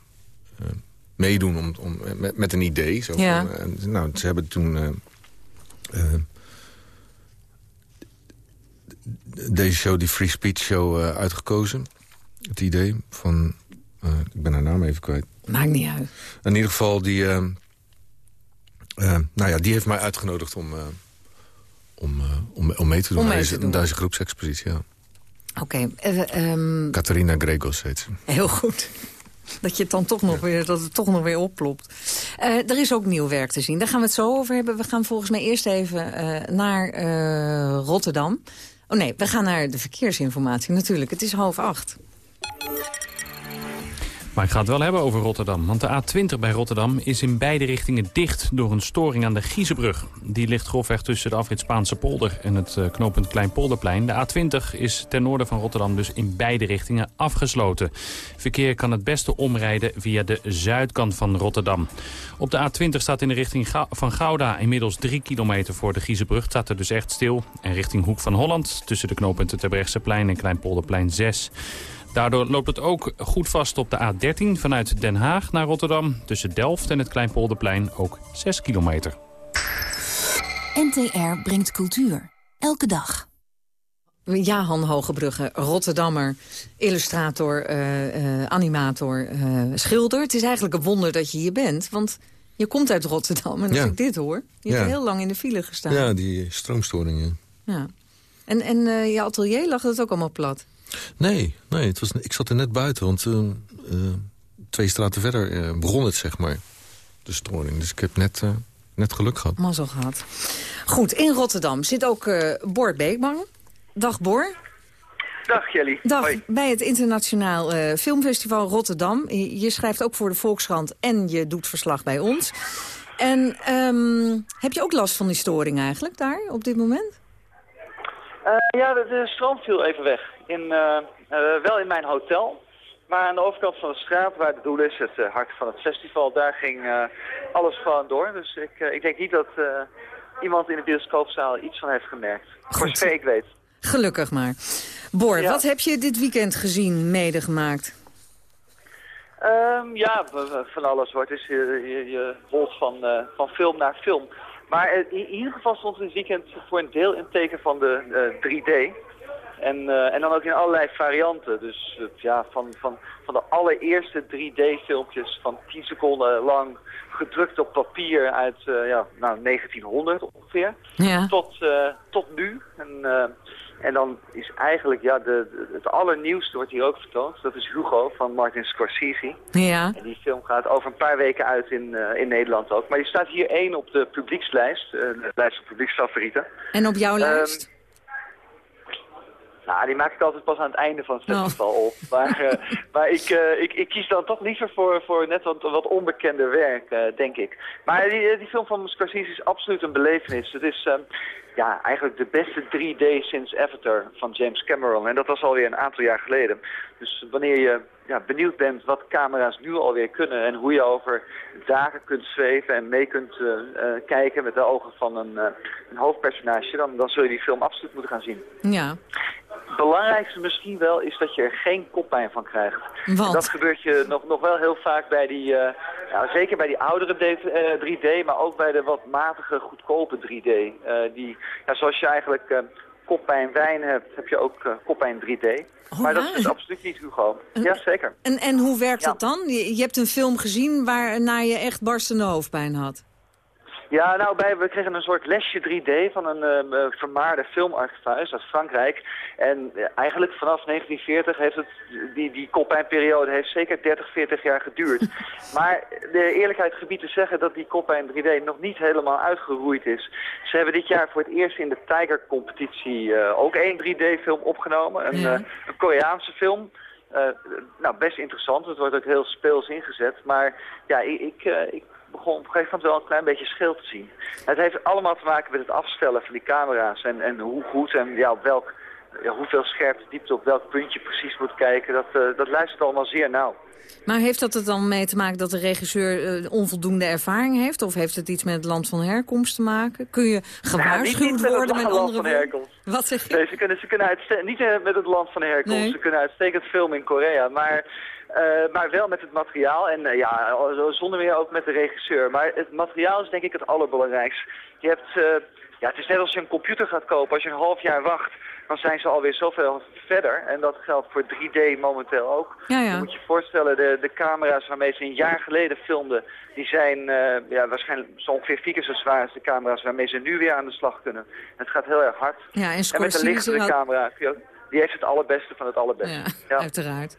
meedoen om, om, met, met een idee. Zo ja. van, nou, ze hebben toen... Uh, uh, deze show, die Free Speech Show, uh, uitgekozen. Het idee van... ik ben haar naam even kwijt. Maakt niet uit. In ieder geval, die, nou ja, die heeft mij uitgenodigd om, om, om, om mee te doen. Om mee deze, te doen. Deze groepsexpositie, ja. Oké. Okay, um... Catharina Gregos heet ze. Heel goed. Dat, je het dan toch nog weer, dat het toch nog weer oplopt. Uh, er is ook nieuw werk te zien. Daar gaan we het zo over hebben. We gaan volgens mij eerst even uh, naar uh, Rotterdam. Oh nee, we gaan naar de verkeersinformatie natuurlijk. Het is half acht. Maar ik ga het wel hebben over Rotterdam. Want de A20 bij Rotterdam is in beide richtingen dicht... door een storing aan de Giezenbrug. Die ligt grofweg tussen de afrit Spaanse polder... en het uh, knooppunt Kleinpolderplein. De A20 is ten noorden van Rotterdam dus in beide richtingen afgesloten. Verkeer kan het beste omrijden via de zuidkant van Rotterdam. Op de A20 staat in de richting van Gouda... inmiddels 3 kilometer voor de Giezenbrug. Staat er dus echt stil. En richting Hoek van Holland... tussen de knooppunten Terbrechtseplein en Kleinpolderplein 6... Daardoor loopt het ook goed vast op de A13 vanuit Den Haag naar Rotterdam. Tussen Delft en het Kleinpolderplein ook 6 kilometer. NTR brengt cultuur. Elke dag. Ja, Han Hogebrugge, Rotterdammer, illustrator, uh, uh, animator, uh, schilder. Het is eigenlijk een wonder dat je hier bent, want je komt uit Rotterdam. En als Ja. ik dit hoor, je Ja. hebt heel lang in de file gestaan. Ja, die stroomstoringen. Ja. En, en eh, je atelier lag het ook allemaal plat? Nee, nee het was, ik zat er net buiten, want eh, eh, twee straten verder eh, begon het, zeg maar, de storing. Dus ik heb net, net geluk gehad. Mazzel gehad. Goed, in Rotterdam zit ook eh Bor Beekman. Dag Bor. Dag Jelly. Dag, Hoi. bij het Internationaal eh, Filmfestival Rotterdam. Je, je schrijft ook voor de Volkskrant en je doet verslag bij ons. En ehm, heb je ook last van die storing eigenlijk daar op dit moment? Eh, ja, de, de stroom viel even weg. In, eh, eh, wel in mijn hotel. Maar aan de overkant van de straat, waar de doel is, het eh, hart van het festival, daar ging alles gewoon door. Dus ik, ik denk niet dat iemand in de bioscoopzaal iets van heeft gemerkt. Voor zover ik weet. Gelukkig maar. Bor, Ja. wat heb je dit weekend gezien, medegemaakt? Ehm, ja, van alles wordt. Dus je, je, van, van film naar film. Maar in ieder geval stond het dit weekend voor een deel in het teken van de eh, 3D. En, eh, en dan ook in allerlei varianten. Dus eh, ja, van, van, van de allereerste 3D-filmpjes van 10 seconden lang gedrukt op papier uit eh, ja, nou, 1900 ongeveer. Ja. Tot, tot nu. En, en dan is eigenlijk ja, de, de- het allernieuwste wordt hier ook vertoond. Dat is Hugo van Martin Scorsese. Ja. En die film gaat over een paar weken uit in, in Nederland ook. Maar die staat hier één op de publiekslijst. de lijst van publieksfavorieten. En op jouw Ehm, lijst? Nou, die maak ik altijd pas aan het einde van het Oh. festival op. Maar, eh, [laughs] maar ik, eh, ik, ik kies dan toch liever voor, voor net wat, wat onbekender werk, eh, denk ik. Maar die, die film van Scorsese is absoluut een belevenis. Het is ehm, ja, eigenlijk de beste 3D sinds Avatar van James Cameron. En dat was alweer een aantal jaar geleden. Dus wanneer je ja, benieuwd bent wat camera's nu alweer kunnen... en hoe je over dagen kunt zweven en mee kunt kijken met de ogen van een, een hoofdpersonage... Dan, dan zul je die film absoluut moeten gaan zien. Ja. Het belangrijkste misschien wel is dat je er geen koppijn van krijgt. Want? Dat gebeurt je nog, nog wel heel vaak bij die, eh, ja, zeker bij die oudere D- eh, 3D, maar ook bij de wat matige, goedkope 3D. Eh, die, ja, zoals je eigenlijk eh koppijn wijn hebt, heb je ook koppijn 3D. maar dat is dus absoluut niet Hugo. Ja, zeker. En, en hoe werkt dat dan? Je, je hebt een film gezien waarna je echt barstende hoofdpijn had. Ja, nou, bij, we kregen een soort lesje 3D van een uh, vermaarde filmarchivaris uit Frankrijk. En uh, eigenlijk vanaf 1940 heeft het, die, die koppijnperiode heeft zeker 30, 40 jaar geduurd. [laughs] maar de eerlijkheid gebied te zeggen dat die koppijn 3D nog niet helemaal uitgeroeid is. Ze hebben dit jaar voor het eerst in de Tiger-competitie uh, ook één 3D-film opgenomen. Een, ja. een Koreaanse film. nou, best interessant. Het wordt ook heel speels ingezet. Maar ja, ik, ik, ik begon op een gegeven moment wel een klein beetje schil te zien. Het heeft allemaal te maken met het afstellen van die camera's en, en hoe goed en ja, op welk, ja, hoeveel scherpte diepte op welk puntje precies moet kijken. Dat, uh, dat luistert allemaal zeer nauw. Maar heeft dat er dan mee te maken dat de regisseur uh, onvoldoende ervaring heeft? Of heeft het iets met het land van herkomst te maken? Kun je gewaarschuwd niet, niet worden met, met andere van herkomst. Wat zeg je? Nee, ze kunnen, ze kunnen niet uh, met het land van herkomst. Nee. Ze kunnen uitstekend filmen in Korea. Maar uh, maar wel met het materiaal en uh, ja, zonder meer ook met de regisseur. Maar het materiaal is denk ik het allerbelangrijkste. Je hebt, uh, ja, het is net als je een computer gaat kopen. Als je een half jaar wacht, dan zijn ze alweer zoveel verder. En dat geldt voor 3D momenteel ook. Ja, ja. Je moet je voorstellen, de, de camera's waarmee ze een jaar geleden filmden... die zijn ja, waarschijnlijk zo ongeveer vier keer zo zwaar als de camera's... waarmee ze nu weer aan de slag kunnen. Het gaat heel erg hard. Ja, en, en met een lichtere had... camera... Die heeft het allerbeste van het allerbeste. Ja, ja, uiteraard.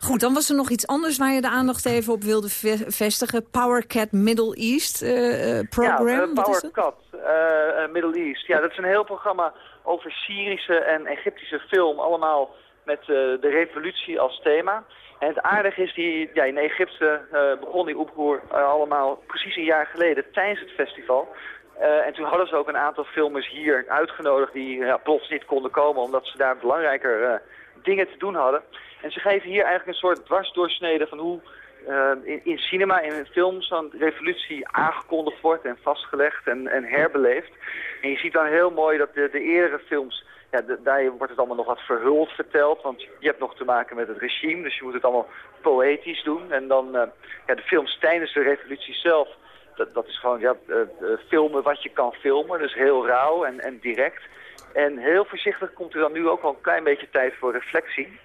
Goed, dan was er nog iets anders waar je de aandacht even op wilde vestigen. PowerCat Middle East uh, program. Ja, uh, PowerCat uh, Middle East. Ja, dat is een heel programma over Syrische en Egyptische film. Allemaal met de revolutie als thema. En het aardige is, die, ja, in Egypte begon die oproer allemaal precies een jaar geleden tijdens het festival. Uh, en toen hadden ze ook een aantal filmers hier uitgenodigd die ja, plots niet konden komen omdat ze daar belangrijker uh, dingen te doen hadden. En ze geven hier eigenlijk een soort dwarsdoorsnede van hoe uh, in, in, cinema, in film, zo'n revolutie aangekondigd wordt en vastgelegd en, en, herbeleefd. En je ziet dan heel mooi dat de, de eerdere films, ja, daar wordt het allemaal nog wat verhuld verteld, want je hebt nog te maken met het regime, dus je moet het allemaal poëtisch doen. En dan ja, de films tijdens de revolutie zelf dat, dat is gewoon ja, uh, filmen wat je kan filmen. Dus heel rauw en, en direct. En heel voorzichtig komt er dan nu ook al een klein beetje tijd voor reflectie.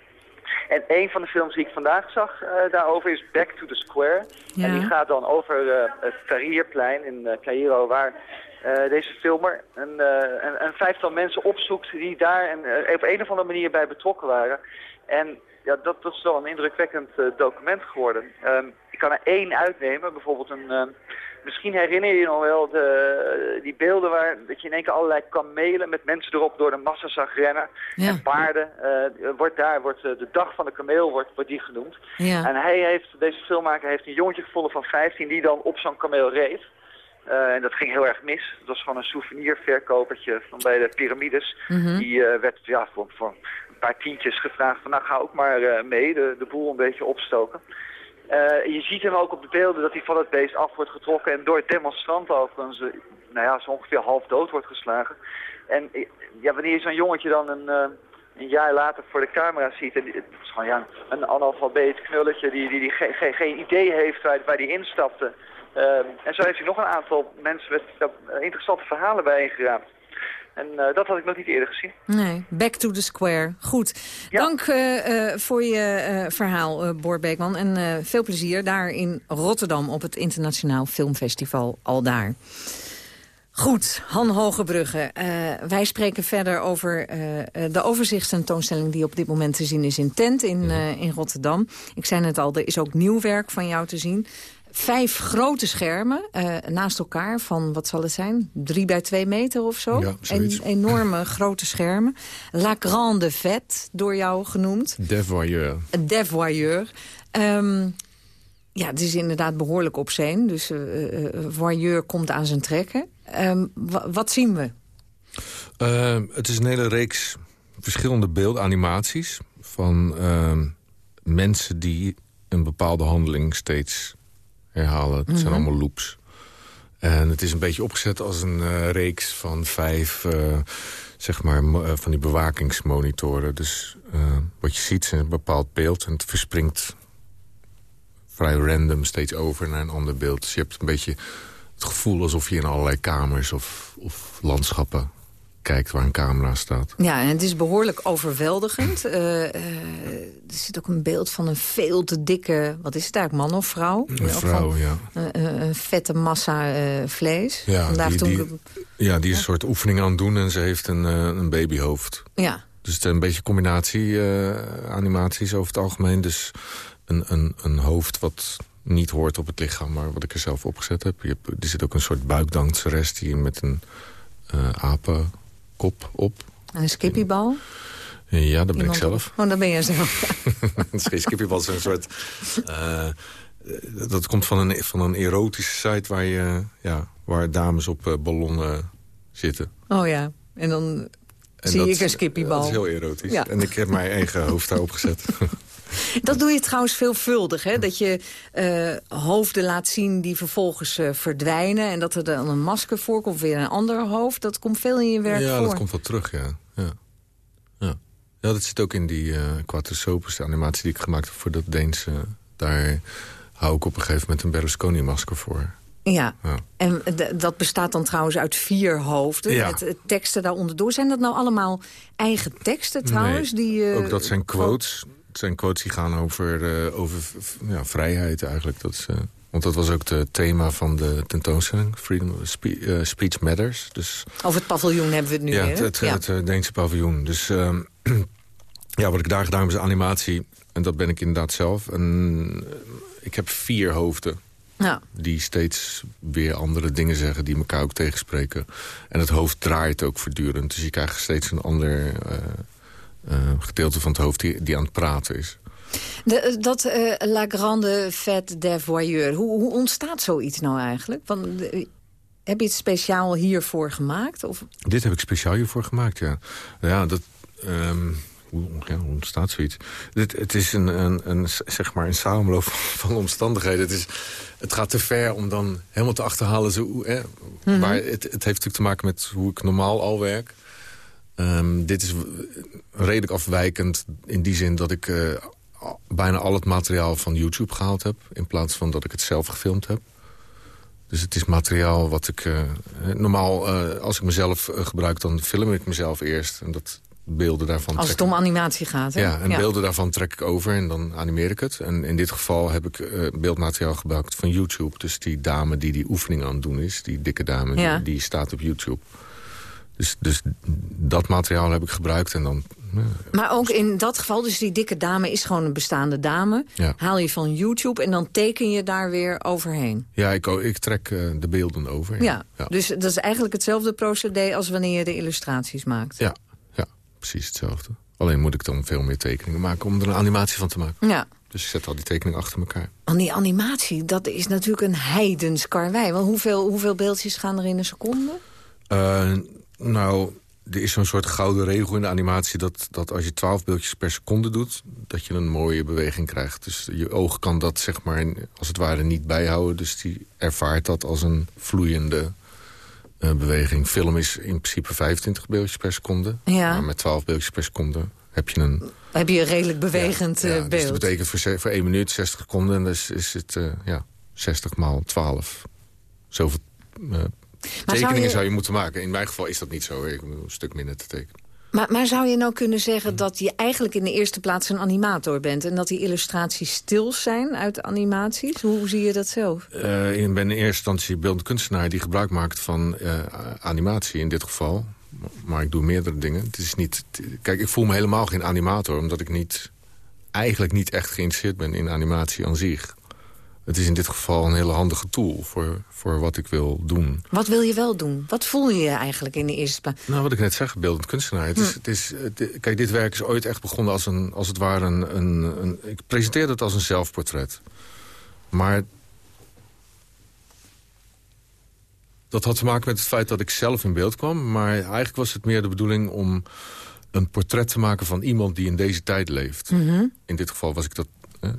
En een van de films die ik vandaag zag uh, daarover is Back to the Square. Ja. En die gaat dan over uh, het Tahrirplein in uh, Cairo, waar deze filmer een, een, een, vijftal mensen opzoekt die daar en, op een of andere manier bij betrokken waren. En ja, dat, dat is wel een indrukwekkend document geworden. Um, ik kan er één uitnemen, bijvoorbeeld een... Misschien herinner je je nog wel de, die beelden waar dat je in één keer allerlei kamelen met mensen erop door de massa zag rennen. Ja. En paarden. Uh, wordt daar wordt de dag van de kameel wordt, wordt die genoemd. Ja. En hij heeft, deze filmmaker heeft een jongetje gevonden van 15 die dan op zo'n kameel reed. Uh, en dat ging heel erg mis. Dat was gewoon een souvenirverkopertje van bij de piramides. Mm -hmm. Die uh, werd ja, voor, voor een paar tientjes gevraagd van nou ga ook maar mee, de, de boel een beetje opstoken. Uh, je ziet hem ook op de beelden dat hij van het beest af wordt getrokken en door demonstranten overigens, nou ja, zo ongeveer half dood wordt geslagen. En ja, wanneer zo'n jongetje dan een, een jaar later voor de camera ziet, en het is gewoon ja, een analfabeet knulletje die, die, die geen, geen, idee heeft waar, waar die instapte. Uh, en zo heeft hij nog een aantal mensen met interessante verhalen bij ingeraapt. En uh, dat had ik nog niet eerder gezien. Nee, back to the square. Goed. Ja. Dank uh, uh, voor je verhaal, Boor Beekman. En veel plezier daar in Rotterdam op het Internationaal Filmfestival Aldaar. Goed, Han Hogebrugge. wij spreken verder over de overzichtstentoonstelling die op dit moment te zien is in Tent in, in Rotterdam. Ik zei net al, er is ook nieuw werk van jou te zien vijf grote schermen uh, naast elkaar van, wat zal het zijn, drie bij twee meter of zo. Ja, en, enorme [laughs] grote schermen. La Grande Vet, door jou genoemd. Devoyeur. Devoyeur. Um, ja, het is inderdaad behoorlijk obscene. Dus uh, uh, voyeur komt aan zijn trekken. Um, wat zien we? Uh, het is een hele reeks verschillende beeldanimaties... van mensen die een bepaalde handeling steeds herhalen. Het zijn Mhm. allemaal loops. En het is een beetje opgezet als een uh, reeks van vijf... Uh, zeg maar, uh, van die bewakingsmonitoren. Dus wat je ziet is een bepaald beeld... en het verspringt vrij random steeds over naar een ander beeld. Dus je hebt een beetje het gevoel alsof je in allerlei kamers of, of landschappen kijkt waar een camera staat. Ja, en het is behoorlijk overweldigend. Uh, uh, er zit ook een beeld van een veel te dikke... wat is het eigenlijk, man of vrouw? Een vrouw, ja. Uh, een vette massa vlees. Ja, Vandaag die, die, ja, die is een soort oefening aan het doen en ze heeft een, een babyhoofd. Ja. Dus het is een beetje combinatie animaties over het algemeen. Dus een, een, een hoofd wat niet hoort op het lichaam, maar wat ik er zelf opgezet heb. Je hebt er zit ook een soort buikdanseres die met een uh, apenkop op. En een skippiebal? Ja, dat ben ik zelf. Oh, dat ben je zelf. [laughs] het is geen skippiebal, een soort... Uh, dat komt van een, van een erotische site waar, je, ja, waar dames op uh, ballonnen zitten. Oh ja, en dan en zie dat, ik een skippiebal. Dat is heel erotisch. Ja. En ik heb mijn eigen hoofd daarop gezet. [laughs] Dat doe je trouwens veelvuldig, hè? Dat je uh, hoofden laat zien die vervolgens uh, verdwijnen... en dat er dan een masker voorkomt of weer een ander hoofd. Dat komt veel in je werk ja, voor. Ja, dat komt wel terug, ja. ja. Ja. ja dat zit ook in die uh, Quattro de animatie die ik gemaakt heb voor dat Deense. Daar hou ik op een gegeven moment een Berlusconi-masker voor. Ja, ja. en dat bestaat dan trouwens uit vier hoofden. Ja. Met teksten daaronder door. Zijn dat nou allemaal eigen teksten trouwens? Nee, die, ook dat zijn quotes zijn quotes die gaan over, uh, over ja, vrijheid eigenlijk. Dat is, uh, want dat was ook het thema van de tentoonstelling. Freedom of spe uh, Speech Matters. Dus, over het paviljoen hebben we het nu ja, weer. Het, het, ja, het Deense paviljoen. Dus ehm, [clears throat] ja, wat ik daar gedaan heb is animatie. En dat ben ik inderdaad zelf. En ik heb vier hoofden. Ja. Die steeds weer andere dingen zeggen die elkaar ook tegenspreken. En het hoofd draait ook voortdurend. Dus je krijgt steeds een ander gedeelte van het hoofd die, die aan het praten is. De, eh, dat uh, La Grande Fête des Voyeurs, hoe, hoe ontstaat zoiets nou eigenlijk? Want, heb je het speciaal hiervoor gemaakt? Of? Dit heb ik speciaal hiervoor gemaakt, ja. Ja, dat... Um, hoe, ja, hoe ontstaat zoiets? Dit, het is een, een, een, zeg maar een samenloop [laughs] van omstandigheden. Het, is, het gaat te ver om dan helemaal te achterhalen. Zo, hè, mm -hmm. Maar het, het heeft natuurlijk te maken met hoe ik normaal al werk. Um, dit is redelijk afwijkend in die zin dat ik uh, bijna al het materiaal van YouTube gehaald heb... in plaats van dat ik het zelf gefilmd heb. Dus het is materiaal wat ik... Uh, normaal, uh, als ik mezelf gebruik, dan film ik mezelf eerst. En dat beelden daarvan... Als het om animatie gaat, hè? Ja, en ja. beelden daarvan trek ik over en dan animeer ik het. En in dit geval heb ik beeldmateriaal gebruikt van YouTube. Dus die dame die die oefening aan het doen is, die dikke dame, ja. die, die staat op YouTube. Dus, dus dat materiaal heb ik gebruikt en dan... Ja. Maar ook in dat geval, dus die dikke dame is gewoon een bestaande dame. Ja. Haal je van YouTube en dan teken je daar weer overheen. Ja, ik, ik trek uh, de beelden over. Ja. Dus dat is eigenlijk hetzelfde procedé als wanneer je de illustraties maakt. Ja, ja precies hetzelfde. Alleen moet ik dan veel meer tekeningen maken om er een animatie van te maken. Ja. Dus ik zet al die tekeningen achter elkaar. Want die animatie, dat is natuurlijk een heidens karwei. Want hoeveel, hoeveel beeldjes gaan er in een seconde? Uh, nou, er is zo'n soort gouden regel in de animatie... Dat, dat als je 12 beeldjes per seconde doet, dat je een mooie beweging krijgt. Dus je oog kan dat zeg maar als het ware niet bijhouden. Dus die ervaart dat als een vloeiende uh, beweging. Film is in principe 25 beeldjes per seconde. Ja. Maar met 12 beeldjes per seconde heb je een... Heb je een redelijk bewegend ja, ja, beeld. Dus dat betekent voor, voor 1 minuut 60 seconden. En dus is het uh, ja, 60 maal 12. Zoveel... Uh, Maar tekeningen zou je- zou je... moeten maken. In mijn geval is dat niet zo. Ik moet een stuk minder te tekenen. Maar, maar zou je nou kunnen zeggen dat je eigenlijk in de eerste plaats een animator bent... en dat die illustraties stil zijn uit animaties? Hoe, hoe zie je dat zelf? Eh, ik ben in eerste instantie beeldend kunstenaar die gebruik maakt van eh, animatie in dit geval. Maar ik doe meerdere dingen. Het is niet, kijk, ik voel me helemaal geen animator... omdat ik niet, eigenlijk niet echt geïnteresseerd ben in animatie aan zich. Het is in dit geval een hele handige tool voor, voor wat ik wil doen. Wat wil je wel doen? Wat voel je eigenlijk in de eerste plaats? Nou, wat ik net zeg, beeldend kunstenaar. Het is, het is, het- kijk, dit werk is ooit echt begonnen als, een, als het ware een, een, een... Ik presenteerde het als een zelfportret. Maar dat had te maken met het feit dat ik zelf in beeld kwam. Maar eigenlijk was het meer de bedoeling om een portret te maken van iemand die in deze tijd leeft. Mhm. In dit geval was, ik dat,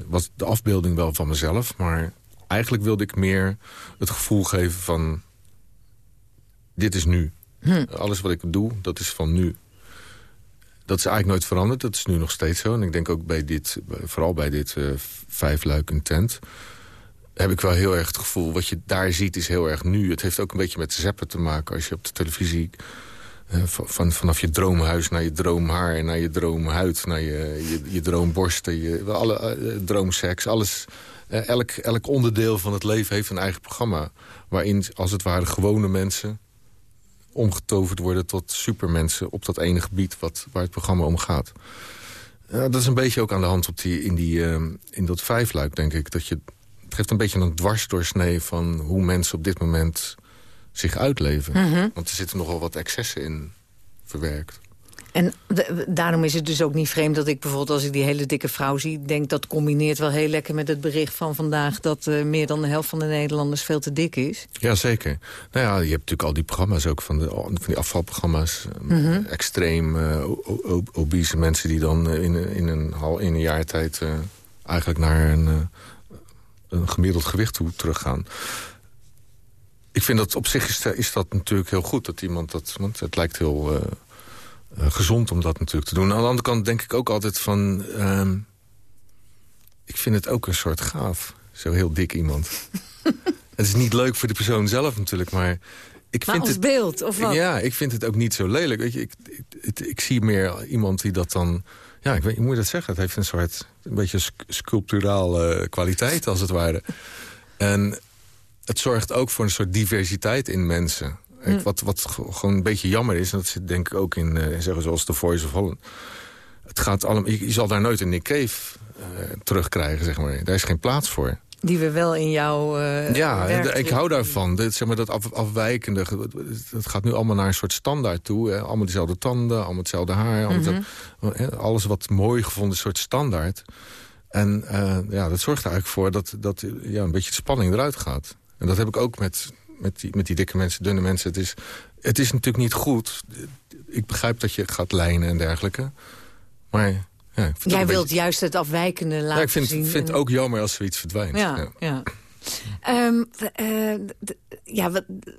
was de afbeelding wel van mezelf. Maar eigenlijk wilde ik meer het gevoel geven van... dit is nu. Hm. Alles wat ik doe, dat is van nu. Dat is eigenlijk nooit veranderd. Dat is nu nog steeds zo. En ik denk ook bij dit, vooral bij dit eh vijfluik in tent... heb ik wel heel erg het gevoel... wat je daar ziet is heel erg nu. Het heeft ook een beetje met zeppen te maken. Als je op de televisie van, vanaf je droomhuis naar je droomhaar, naar je droomhuid... naar je, je, je droomborsten, je, alle, uh, droomseks, alles... elk, elk onderdeel van het leven heeft een eigen programma... waarin, als het ware, gewone mensen omgetoverd worden tot supermensen... op dat ene gebied wat, waar het programma om gaat. dat is een beetje ook aan de hand op die, in, die, in dat vijfluik, denk ik. Dat je, het geeft een beetje een dwarsdoorsnee van hoe mensen op dit moment zich uitleven. Mhm. Want er zitten nogal wat excessen in verwerkt. En daarom is het dus ook niet vreemd dat ik bijvoorbeeld als ik die hele dikke vrouw zie... denk dat combineert wel heel lekker met het bericht van vandaag... dat uh, meer dan de helft van de Nederlanders veel te dik is. Ja, zeker. Nou ja, je hebt natuurlijk al die programma's ook van, de, van die afvalprogramma's. Mm -hmm. Extreem uh, obese mensen die dan in, in, een, in een jaar tijd... Uh, eigenlijk naar een, een gemiddeld gewicht toe teruggaan ik vind dat op zich is, is, dat natuurlijk heel goed dat iemand dat... want het lijkt heel uh, uh, gezond om dat natuurlijk te doen. Aan de andere kant denk ik ook altijd van... Uh, ik vind het ook een soort gaaf. Zo heel dik iemand. [laughs] het is niet leuk voor de persoon zelf natuurlijk, maar... Ik maar vind als het, beeld, of wat? Ja, ik vind het ook niet zo lelijk. Weet je, ik, ik, ik, zie meer iemand die dat dan... Ja, ik weet, hoe moet je dat zeggen? Het heeft een soort... een beetje sculpturale kwaliteit, als het ware. [laughs] En het zorgt ook voor een soort diversiteit in mensen. Hm. Wat, wat gewoon een beetje jammer is, en dat zit denk ik ook in, uh, zeggen zoals The Voice of Holland. Het gaat allemaal, je, je zal daar nooit een Nick Cave uh, terugkrijgen, zeg maar. Daar is geen plaats voor. Die we wel in jouw uh, Ja, ik hou daarvan. Dit, zeg maar, dat af, afwijkende, dat gaat nu allemaal naar een soort standaard toe. Hè. Allemaal dezelfde tanden, allemaal hetzelfde haar. Allemaal Mhm. dat- alles wat mooi gevonden, is, een soort standaard. En ja, dat zorgt er eigenlijk voor dat, dat ja, een beetje de spanning eruit gaat. En dat heb ik ook met, met, die, met die dikke mensen, dunne mensen. Het is, het is natuurlijk niet goed. Ik begrijp dat je gaat lijnen en dergelijke. Maar ja, Jij wilt beetje- juist het afwijkende laten ja, ik vind, zien. vind het ook jammer als zoiets verdwijnt. Ja, ja. Ehm, eh, ja,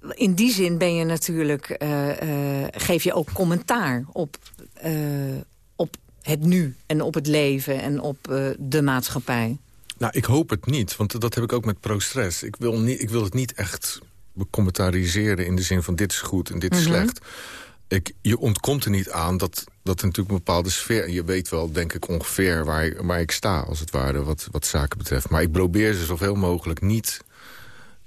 in die zin ben je natuurlijk, eh, eh, geef je ook commentaar op, op het nu en op het leven en op de maatschappij. Nou, ik hoop het niet, want dat heb ik ook met ProStress. Ik wil, niet, ik wil het niet echt becommentariëren in de zin van dit is goed en dit is Mhm. slecht. Ik, je ontkomt er niet aan dat, dat er natuurlijk een bepaalde sfeer... en je weet wel, denk ik, ongeveer waar, ik- waar ik sta, als het ware, wat, wat zaken betreft. Maar ik probeer ze zoveel mogelijk niet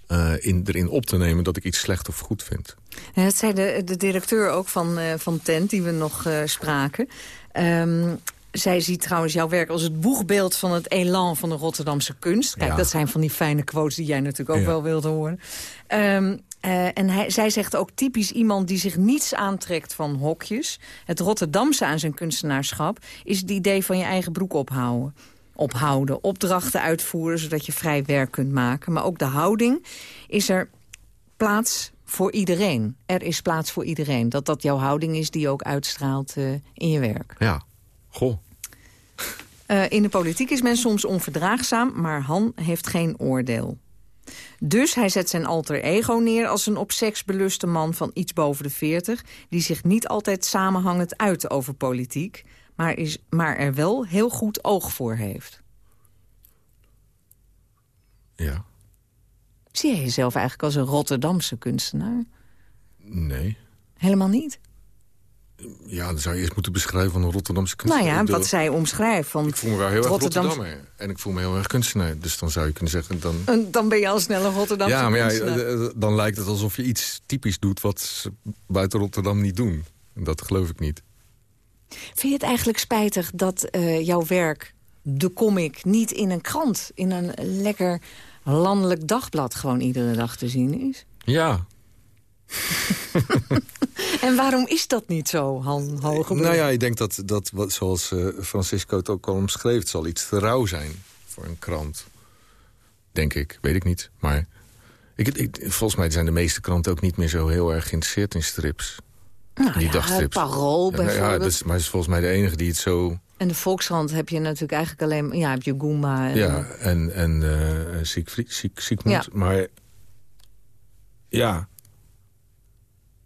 eh, in, erin op te nemen... dat ik iets slecht of goed vind. Dat zei de, de directeur ook van, eh, van Tent, die we nog eh, spraken. Ehm, zij ziet trouwens jouw werk als het boegbeeld van het elan van de Rotterdamse kunst. Kijk, Ja. dat zijn van die fijne quotes die jij natuurlijk ook Ja. wel wilde horen. Ehm, eh, en hij, zij zegt ook typisch iemand die zich niets aantrekt van hokjes. Het Rotterdamse aan zijn kunstenaarschap is het idee van je eigen broek ophouden. Ophouden, opdrachten uitvoeren, zodat je vrij werk kunt maken. Maar ook de houding is er plaats voor iedereen. Er is plaats voor iedereen. Dat dat jouw houding is die je ook uitstraalt eh, in je werk. Ja, goh. Eh, in de politiek is men soms onverdraagzaam, maar Han heeft geen oordeel. Dus hij zet zijn alter ego neer als een op seks beluste man van iets boven de 40... die zich niet altijd samenhangend uit over politiek... maar, is, maar er wel heel goed oog voor heeft. Ja. Zie jij jezelf eigenlijk als een Rotterdamse kunstenaar? Nee. Helemaal niet? Ja, dan zou je eerst moeten beschrijven van een Rotterdamse kunstenaar. Nou ja, wat zij omschrijft. Van Ik voel me wel heel erg Rotterdammer. En ik voel me heel erg kunstenaar. Dus dan zou je kunnen zeggen... Dan... En dan ben je al snel een Rotterdamse Ja, maar ja, kunstenaar. eh, dan lijkt het alsof je iets typisch doet... wat ze buiten Rotterdam niet doen. En dat geloof ik niet. Vind je het eigenlijk spijtig dat eh, jouw werk, de comic... niet in een krant, in een lekker landelijk dagblad... gewoon iedere dag te zien is? Ja. [laughs] En waarom is dat niet zo, Han Hogebroek? Nou ja, ik denk dat, dat wat, zoals eh, Francisco het ook al omschreef... het zal iets te rauw zijn voor een krant. Denk ik, weet ik niet. Maar ik, ik, volgens mij zijn de meeste kranten ook niet meer zo heel erg geïnteresseerd in strips. Nou die ja, dagstrips. Parool Ja, nou ja, bijvoorbeeld. dat is, maar het is volgens mij de enige die het zo... En de Volkskrant heb je natuurlijk eigenlijk alleen... Ja, heb je Goomba. En, Ja, en, en eh Siegfried, Sieg, Siegmund. Ja. Maar ja...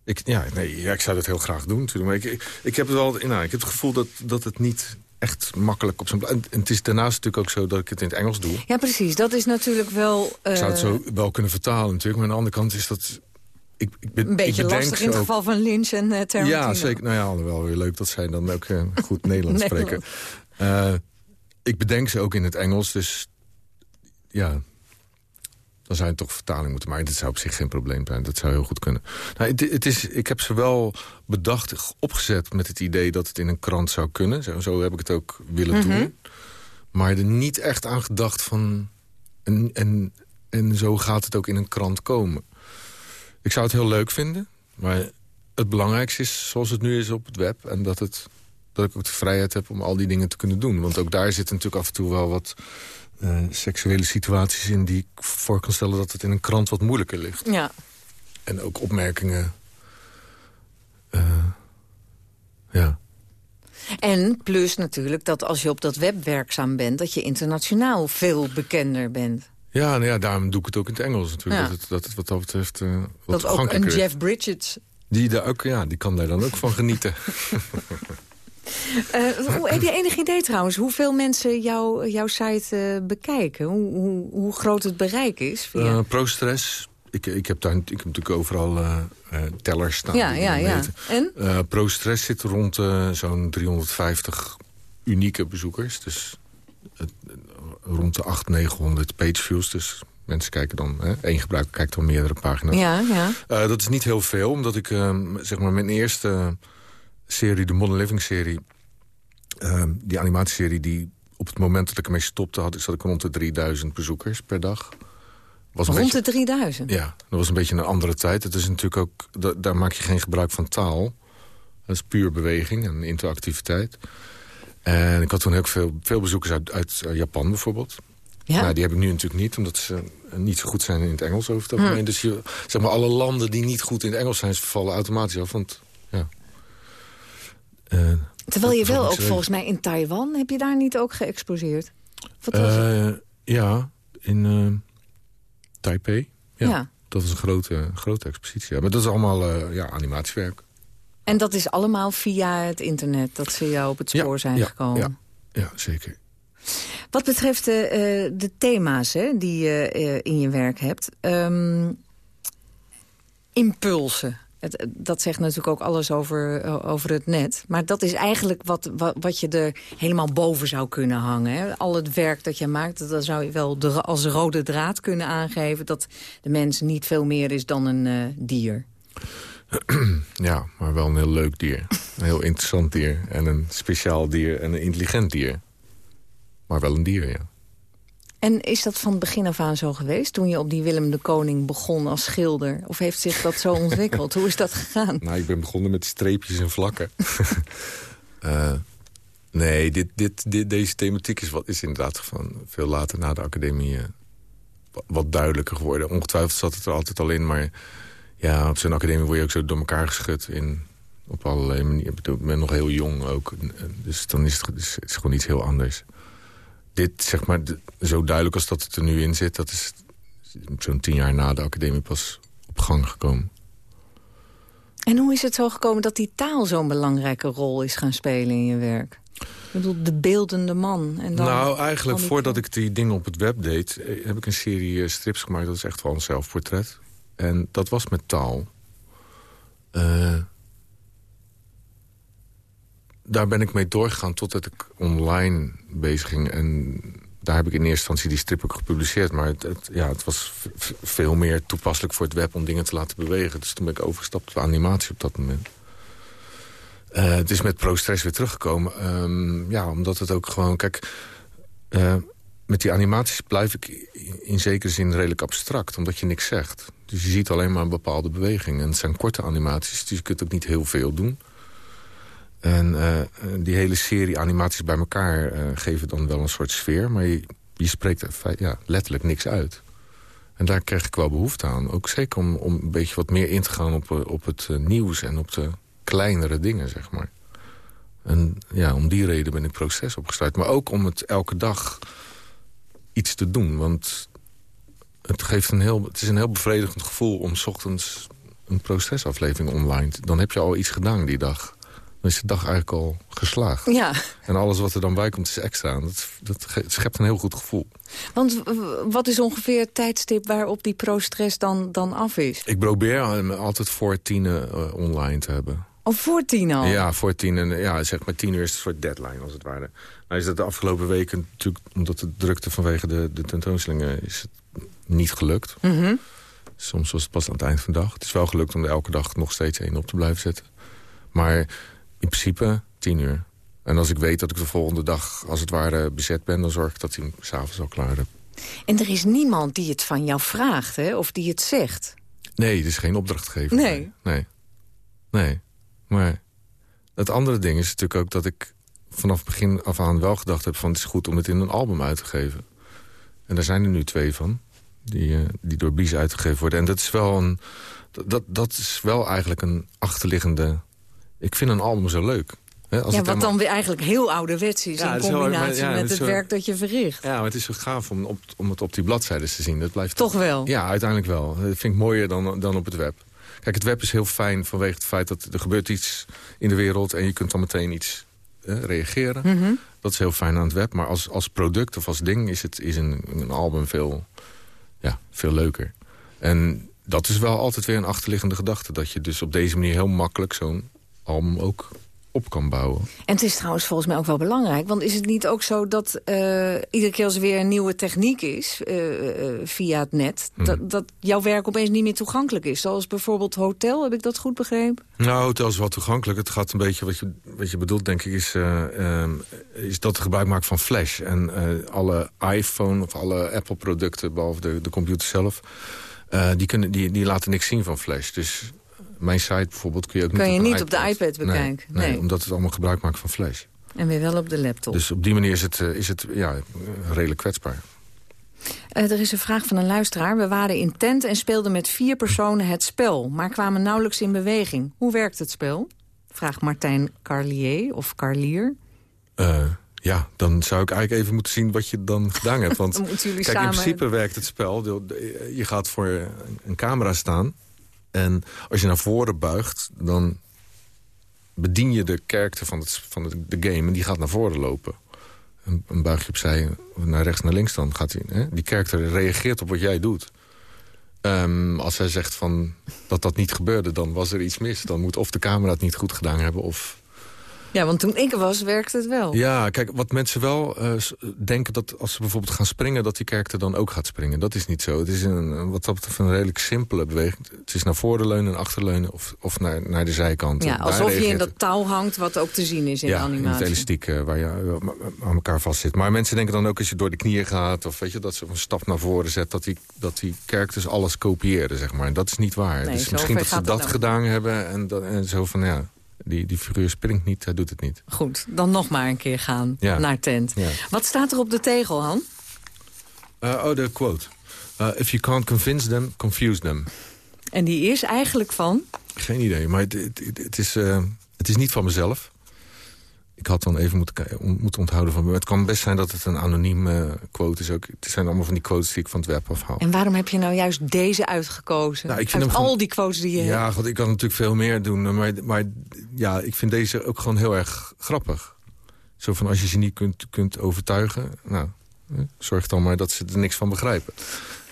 Ik, ja, nee, ja, ik zou dat heel graag doen natuurlijk. Maar ik, ik, heb het wel, nou, ik heb het gevoel dat, dat het niet echt makkelijk op zijn plaats... En, en het is daarnaast natuurlijk ook zo dat ik het in het Engels doe. Ja, precies. Dat is natuurlijk wel... Ik zou het eh, zo wel kunnen vertalen natuurlijk. Maar aan de andere kant is dat... ik, ik ben, Een beetje ik lastig in het ook, geval van Lynch en uh, Tarantino. Ja, zeker. Nou ja, wel weer leuk dat zij dan ook uh, goed [laughs] Nederlands spreken. Uh, ik bedenk ze ook in het Engels, dus ja... dan zou je toch vertaling moeten maken. Dat zou op zich geen probleem zijn. Dat zou heel goed kunnen. Nou, het, het is, ik heb ze wel bedacht, opgezet met het idee dat het in een krant zou kunnen. Zo, zo heb ik het ook willen mm -hmm. doen. Maar er niet echt aan gedacht van... En, en, en zo gaat het ook in een krant komen. Ik zou het heel leuk vinden. Maar het belangrijkste is zoals het nu is op het web. En dat, het, dat ik ook de vrijheid heb om al die dingen te kunnen doen. Want ook daar zitten natuurlijk af en toe wel wat uh, seksuele situaties in... die ik voor kan stellen dat het in een krant wat moeilijker ligt. Ja. En ook opmerkingen. Uh, ja. En plus natuurlijk dat als je op dat web werkzaam bent... dat je internationaal veel bekender bent. Ja, nou ja, daarom doe ik het ook in het Engels natuurlijk. Ja. Dat, het, dat het wat dat betreft uh, wat Dat ook een Jeff Bridges... Die, daar ook, ja, die kan daar dan ook van genieten. [laughs] [laughs] hoe, heb je enig idee trouwens hoeveel mensen jou, jouw site uh, bekijken? Hoe, hoe, hoe, groot het bereik is? Via... Uh, ProStress. Ik, ik, heb daar, ik heb natuurlijk overal tellers staan. Ja, ja, ja. En? ProStress zit rond zo'n 350 unieke bezoekers. Dus rond de 800, 900 pageviews. Dus mensen kijken dan, hè, één gebruiker kijkt dan meerdere pagina's. Ja, ja. Dat is niet heel veel, omdat ik uh, zeg maar mijn eerste serie, de Modern Living serie... Uh, die animatieserie, die op het moment dat ik ermee stopte... had, zat ik rond de 3000 bezoekers per dag. Was rond beetje, de 3000? Ja, dat was een beetje een andere tijd. Het is natuurlijk ook, da, daar maak je geen gebruik van taal. Dat is puur beweging en interactiviteit. En ik had toen ook veel, veel bezoekers uit, uit Japan bijvoorbeeld. Ja? Nou, die heb ik nu natuurlijk niet, omdat ze niet zo goed zijn in het Engels over het algemeen. Hm. Dus je, zeg maar, alle landen die niet goed in het Engels zijn, vallen automatisch af. Want, ja. Uh, Terwijl je wel ook volgens mij in Taiwan, heb je daar niet ook geëxposeerd? Uh, ja, in uh, Taipei. Ja, ja, Dat is een grote, grote expositie. Ja. Maar dat is allemaal ja, animatiewerk. En dat is allemaal via het internet dat ze jou op het spoor ja, zijn ja, gekomen? Ja, ja, zeker. Wat betreft de, de thema's hè, die je in je werk hebt. Um, impulsen. Dat zegt natuurlijk ook alles over, uh, over het net. Maar dat is eigenlijk wat, wat, wat, je er helemaal boven zou kunnen hangen. Hè? Al het werk dat je maakt, dat zou je wel de, als rode draad kunnen aangeven... dat de mens niet veel meer is dan een dier. [clears throat] Ja, maar wel een heel leuk dier. Een heel interessant dier. En een speciaal dier en een intelligent dier. Maar wel een dier, ja. En is dat van begin af aan zo geweest? Toen je op die Willem de Koning begon als schilder? Of heeft zich dat zo ontwikkeld? Hoe is dat gegaan? [laughs] Nou, ik ben begonnen met streepjes en vlakken. uh, [laughs] nee, dit, dit, dit, deze thematiek is, wat, is inderdaad van veel later na de academie... Uh, wat duidelijker geworden. Ongetwijfeld zat het er altijd al in, maar... Ja, op zo'n academie word je ook zo door elkaar geschud in, op allerlei manieren. Ik ben nog heel jong ook, dus dan is het, gewoon iets heel anders. Dit, zeg maar, zo duidelijk als dat het er nu in zit... dat is zo'n tien jaar na de academie pas op gang gekomen. En hoe is het zo gekomen dat die taal zo'n belangrijke rol is gaan spelen in je werk? Ik bedoel, de beeldende man. En dan nou, eigenlijk voordat ik die dingen op het web deed... heb ik een serie strips gemaakt. Dat is echt wel een zelfportret. En dat was met taal. Uh, daar ben ik mee doorgegaan totdat ik online bezig ging. En daar heb ik in eerste instantie die strip ook gepubliceerd. Maar het, ja, het was veel meer toepasselijk voor het web om dingen te laten bewegen. Dus toen ben ik overgestapt op animatie op dat moment. Uh, het is met ProStress weer teruggekomen. Um, ja, omdat het ook gewoon... Kijk, uh, met die animaties blijf ik in zekere zin redelijk abstract. Omdat je niks zegt. Dus je ziet alleen maar een bepaalde beweging. En het zijn korte animaties, dus je kunt ook niet heel veel doen. En uh, die hele serie animaties bij elkaar uh, geven dan wel een soort sfeer. Maar je, je spreekt ja, letterlijk niks uit. En daar krijg ik wel behoefte aan. Ook zeker om, om een beetje wat meer in te gaan op, op het nieuws en op de kleinere dingen, zeg maar. En ja, om die reden ben ik proces opgestart. Maar ook om het elke dag iets te doen. Want het, geeft een heel, het is een heel bevredigend gevoel om s ochtends een procesaflevering online... dan heb je al iets gedaan die dag. Dan is de dag eigenlijk al geslaagd. Ja. En alles wat er dan bij komt is extra. Dat, dat schept een heel goed gevoel. Want wat is ongeveer het tijdstip waarop die pro-stress dan, dan af is? Ik probeer hem altijd voor tien uh, online te hebben. Oh, voor tien al? Ja, voor tien. En, ja, zeg maar tien uur is een soort deadline, als het ware. Nou is dat de afgelopen weken natuurlijk... omdat de drukte vanwege de, de tentoonstellingen is het niet gelukt. Mm Soms was het pas aan het eind van de dag. Het is wel gelukt om er elke dag nog steeds één op te blijven zetten. Maar in principe tien uur. En als ik weet dat ik de volgende dag als het ware bezet ben... dan zorg ik dat hij s'avonds al klaar heb. En er is niemand die het van jou vraagt, hè? Of die het zegt? Nee, het is geen opdrachtgever. Nee. Nee. Nee. Maar het andere ding is natuurlijk ook dat ik vanaf begin af aan wel gedacht heb... van het is goed om het in een album uit te geven. En daar zijn er nu twee van, die, uh, die door Bies uitgegeven worden. En dat is wel een... Dat, dat is wel eigenlijk een achterliggende... Ik vind een album zo leuk. Hè, als ja, wat dan weer eigenlijk heel ouderwets is ja, in combinatie ja, met het, werk dat je verricht. Ja, maar het is zo gaaf om, op, om het op die bladzijden te zien. Dat blijft toch wel? Ja, uiteindelijk wel. Dat vind ik mooier dan, dan op het web. Kijk, het web is heel fijn vanwege het feit dat er gebeurt iets in de wereld... en je kunt dan meteen iets reageren. Mhm. Dat is heel fijn aan het web. Maar als, als product of als ding is, het, is een, een album veel, ja, veel leuker. En dat is wel altijd weer een achterliggende gedachte. Dat je dus op deze manier heel makkelijk zo'n album ook op kan bouwen. En het is trouwens volgens mij ook wel belangrijk. Want is het niet ook zo dat uh, iedere keer als er weer een nieuwe techniek is... Uh, uh, via het net, Hmm. dat, dat jouw werk opeens niet meer toegankelijk is? Zoals bijvoorbeeld hotel, heb ik dat goed begrepen? Nou, hotel is wel toegankelijk. Het gaat een beetje, wat je, wat je bedoelt denk ik, is, um, is dat gebruik maakt van Flash. En alle iPhone of alle Apple-producten, behalve de, de computer zelf... die, kunnen, die, die laten niks zien van Flash. Dus mijn site bijvoorbeeld kun je ook kan niet je op niet op de iPad bekijken? Nee, nee, nee, omdat het allemaal gebruik maakt van Flash. En weer wel op de laptop. Dus op die manier is het, is het ja, redelijk kwetsbaar. Uh, er is een vraag van een luisteraar. We waren in tent en speelden met vier personen het spel... maar kwamen nauwelijks in beweging. Hoe werkt het spel? Vraagt Martijn Carlier of Carlier. Uh, ja, dan zou ik eigenlijk even moeten zien wat je dan gedaan hebt. [laughs] Want kijk, in principe werkt het spel. Je gaat voor een camera staan... En als je naar voren buigt, dan bedien je de karakter van, het, van de, game... en die gaat naar voren lopen. En, en buig je opzij naar rechts, naar links, dan gaat hij... Die karakter reageert op wat jij doet. Um, als hij zegt van dat dat niet gebeurde, dan was er iets mis. Dan moet of de camera het niet goed gedaan hebben... of ja, want toen ik er was, werkte het wel. Ja, kijk, wat mensen wel uh, denken dat als ze bijvoorbeeld gaan springen... dat die karakter dan ook gaat springen. Dat is niet zo. Het is een, wat dat betreft een redelijk simpele beweging. Het is naar voren leunen, achterleunen of, of naar, naar de zijkant. Ja, alsof je in dat touw hangt wat ook te zien is in ja, de animatie. Ja, het elastiek uh, waar je uh, aan elkaar vast zit. Maar mensen denken dan ook als je door de knieën gaat... of weet je, dat ze een stap naar voren zet... dat die, dat die characters alles kopiëren, zeg maar. En dat is niet waar. Nee, dus misschien dat ze dat gedaan hebben en, dat, en zo van... ja. Die, die figuur springt niet, hij doet het niet. Goed, dan nog maar een keer gaan ja. naar tent. Ja. Wat staat er op de tegel, Han? Uh, oh, de quote. Uh, if you can't convince them, confuse them. En die is eigenlijk van? Geen idee, maar het, het, is, uh, het is niet van mezelf. Ik had dan even moeten, moeten onthouden van... Het kan best zijn dat het een anoniem quote is ook. Het zijn allemaal van die quotes die ik van het web afhaal. En waarom heb je nou juist deze uitgekozen? Nou, ik vind Uit al gewoon, die quotes die je Ja, hebt. God, ik kan natuurlijk veel meer doen. Maar, maar ja, ik vind deze ook gewoon heel erg grappig. Zo van als je ze niet kunt, kunt overtuigen... Nou, zorg dan maar dat ze er niks van begrijpen.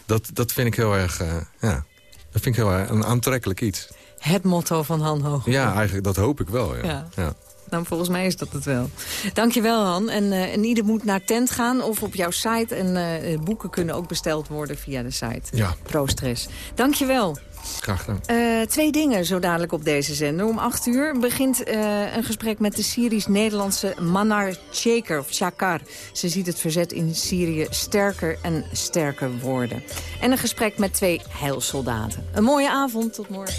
Dat, dat vind ik heel erg... Uh, ja, dat vind ik heel erg een aantrekkelijk iets. Het motto van Han Hoog. Ja, eigenlijk, dat hoop ik wel, ja. ja. ja. Nou, volgens mij is dat het wel. Dankjewel, Han. En, uh, en ieder moet naar tent gaan of op jouw site. En uh, boeken kunnen ook besteld worden via de site. Ja. ProStress. Dankjewel. Graag gedaan. Uh, twee dingen zo dadelijk op deze zender. Om acht uur begint een gesprek met de Syrisch-Nederlandse Manar Cheker, of Chakar. Ze ziet het verzet in Syrië sterker en sterker worden. En een gesprek met twee heilsoldaten. Een mooie avond, tot morgen.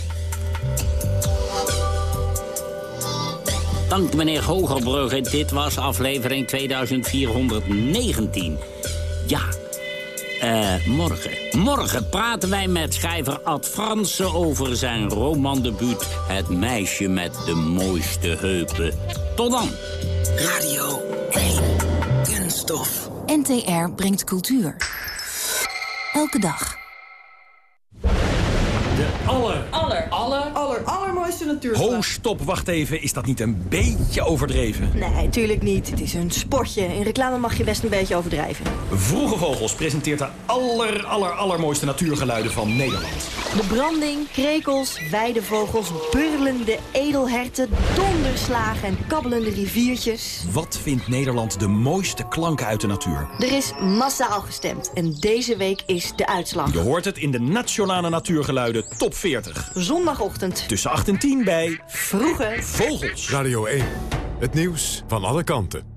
Dank meneer Hogerbrugge. Dit was aflevering 2419. Ja, uh, morgen. Morgen praten wij met schrijver Ad Fransen over zijn romandebuut... Het meisje met de mooiste heupen. Tot dan. Radio 1. Kunststof. NTR brengt cultuur. Elke dag. Aller... Aller. Aller... Aller, allermooiste natuurslag. Ho, stop, wacht even. Is dat niet een beetje overdreven? Nee, tuurlijk niet. Het is een sportje. In reclame mag je best een beetje overdrijven. Vroege Vogels presenteert de aller, aller, allermooiste natuurgeluiden van Nederland. De branding, krekels, weidevogels, burlende edelherten, donderslagen en kabbelende riviertjes. Wat vindt Nederland de mooiste klanken uit de natuur? Er is massaal gestemd en deze week is de uitslag. Je hoort het in de Nationale Natuurgeluiden Top 40. Zondagochtend. Tussen 8 en 10 bij... Vroege Vogels. Radio 1. Het nieuws van alle kanten.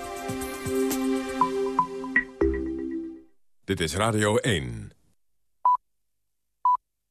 Dit is Radio 1.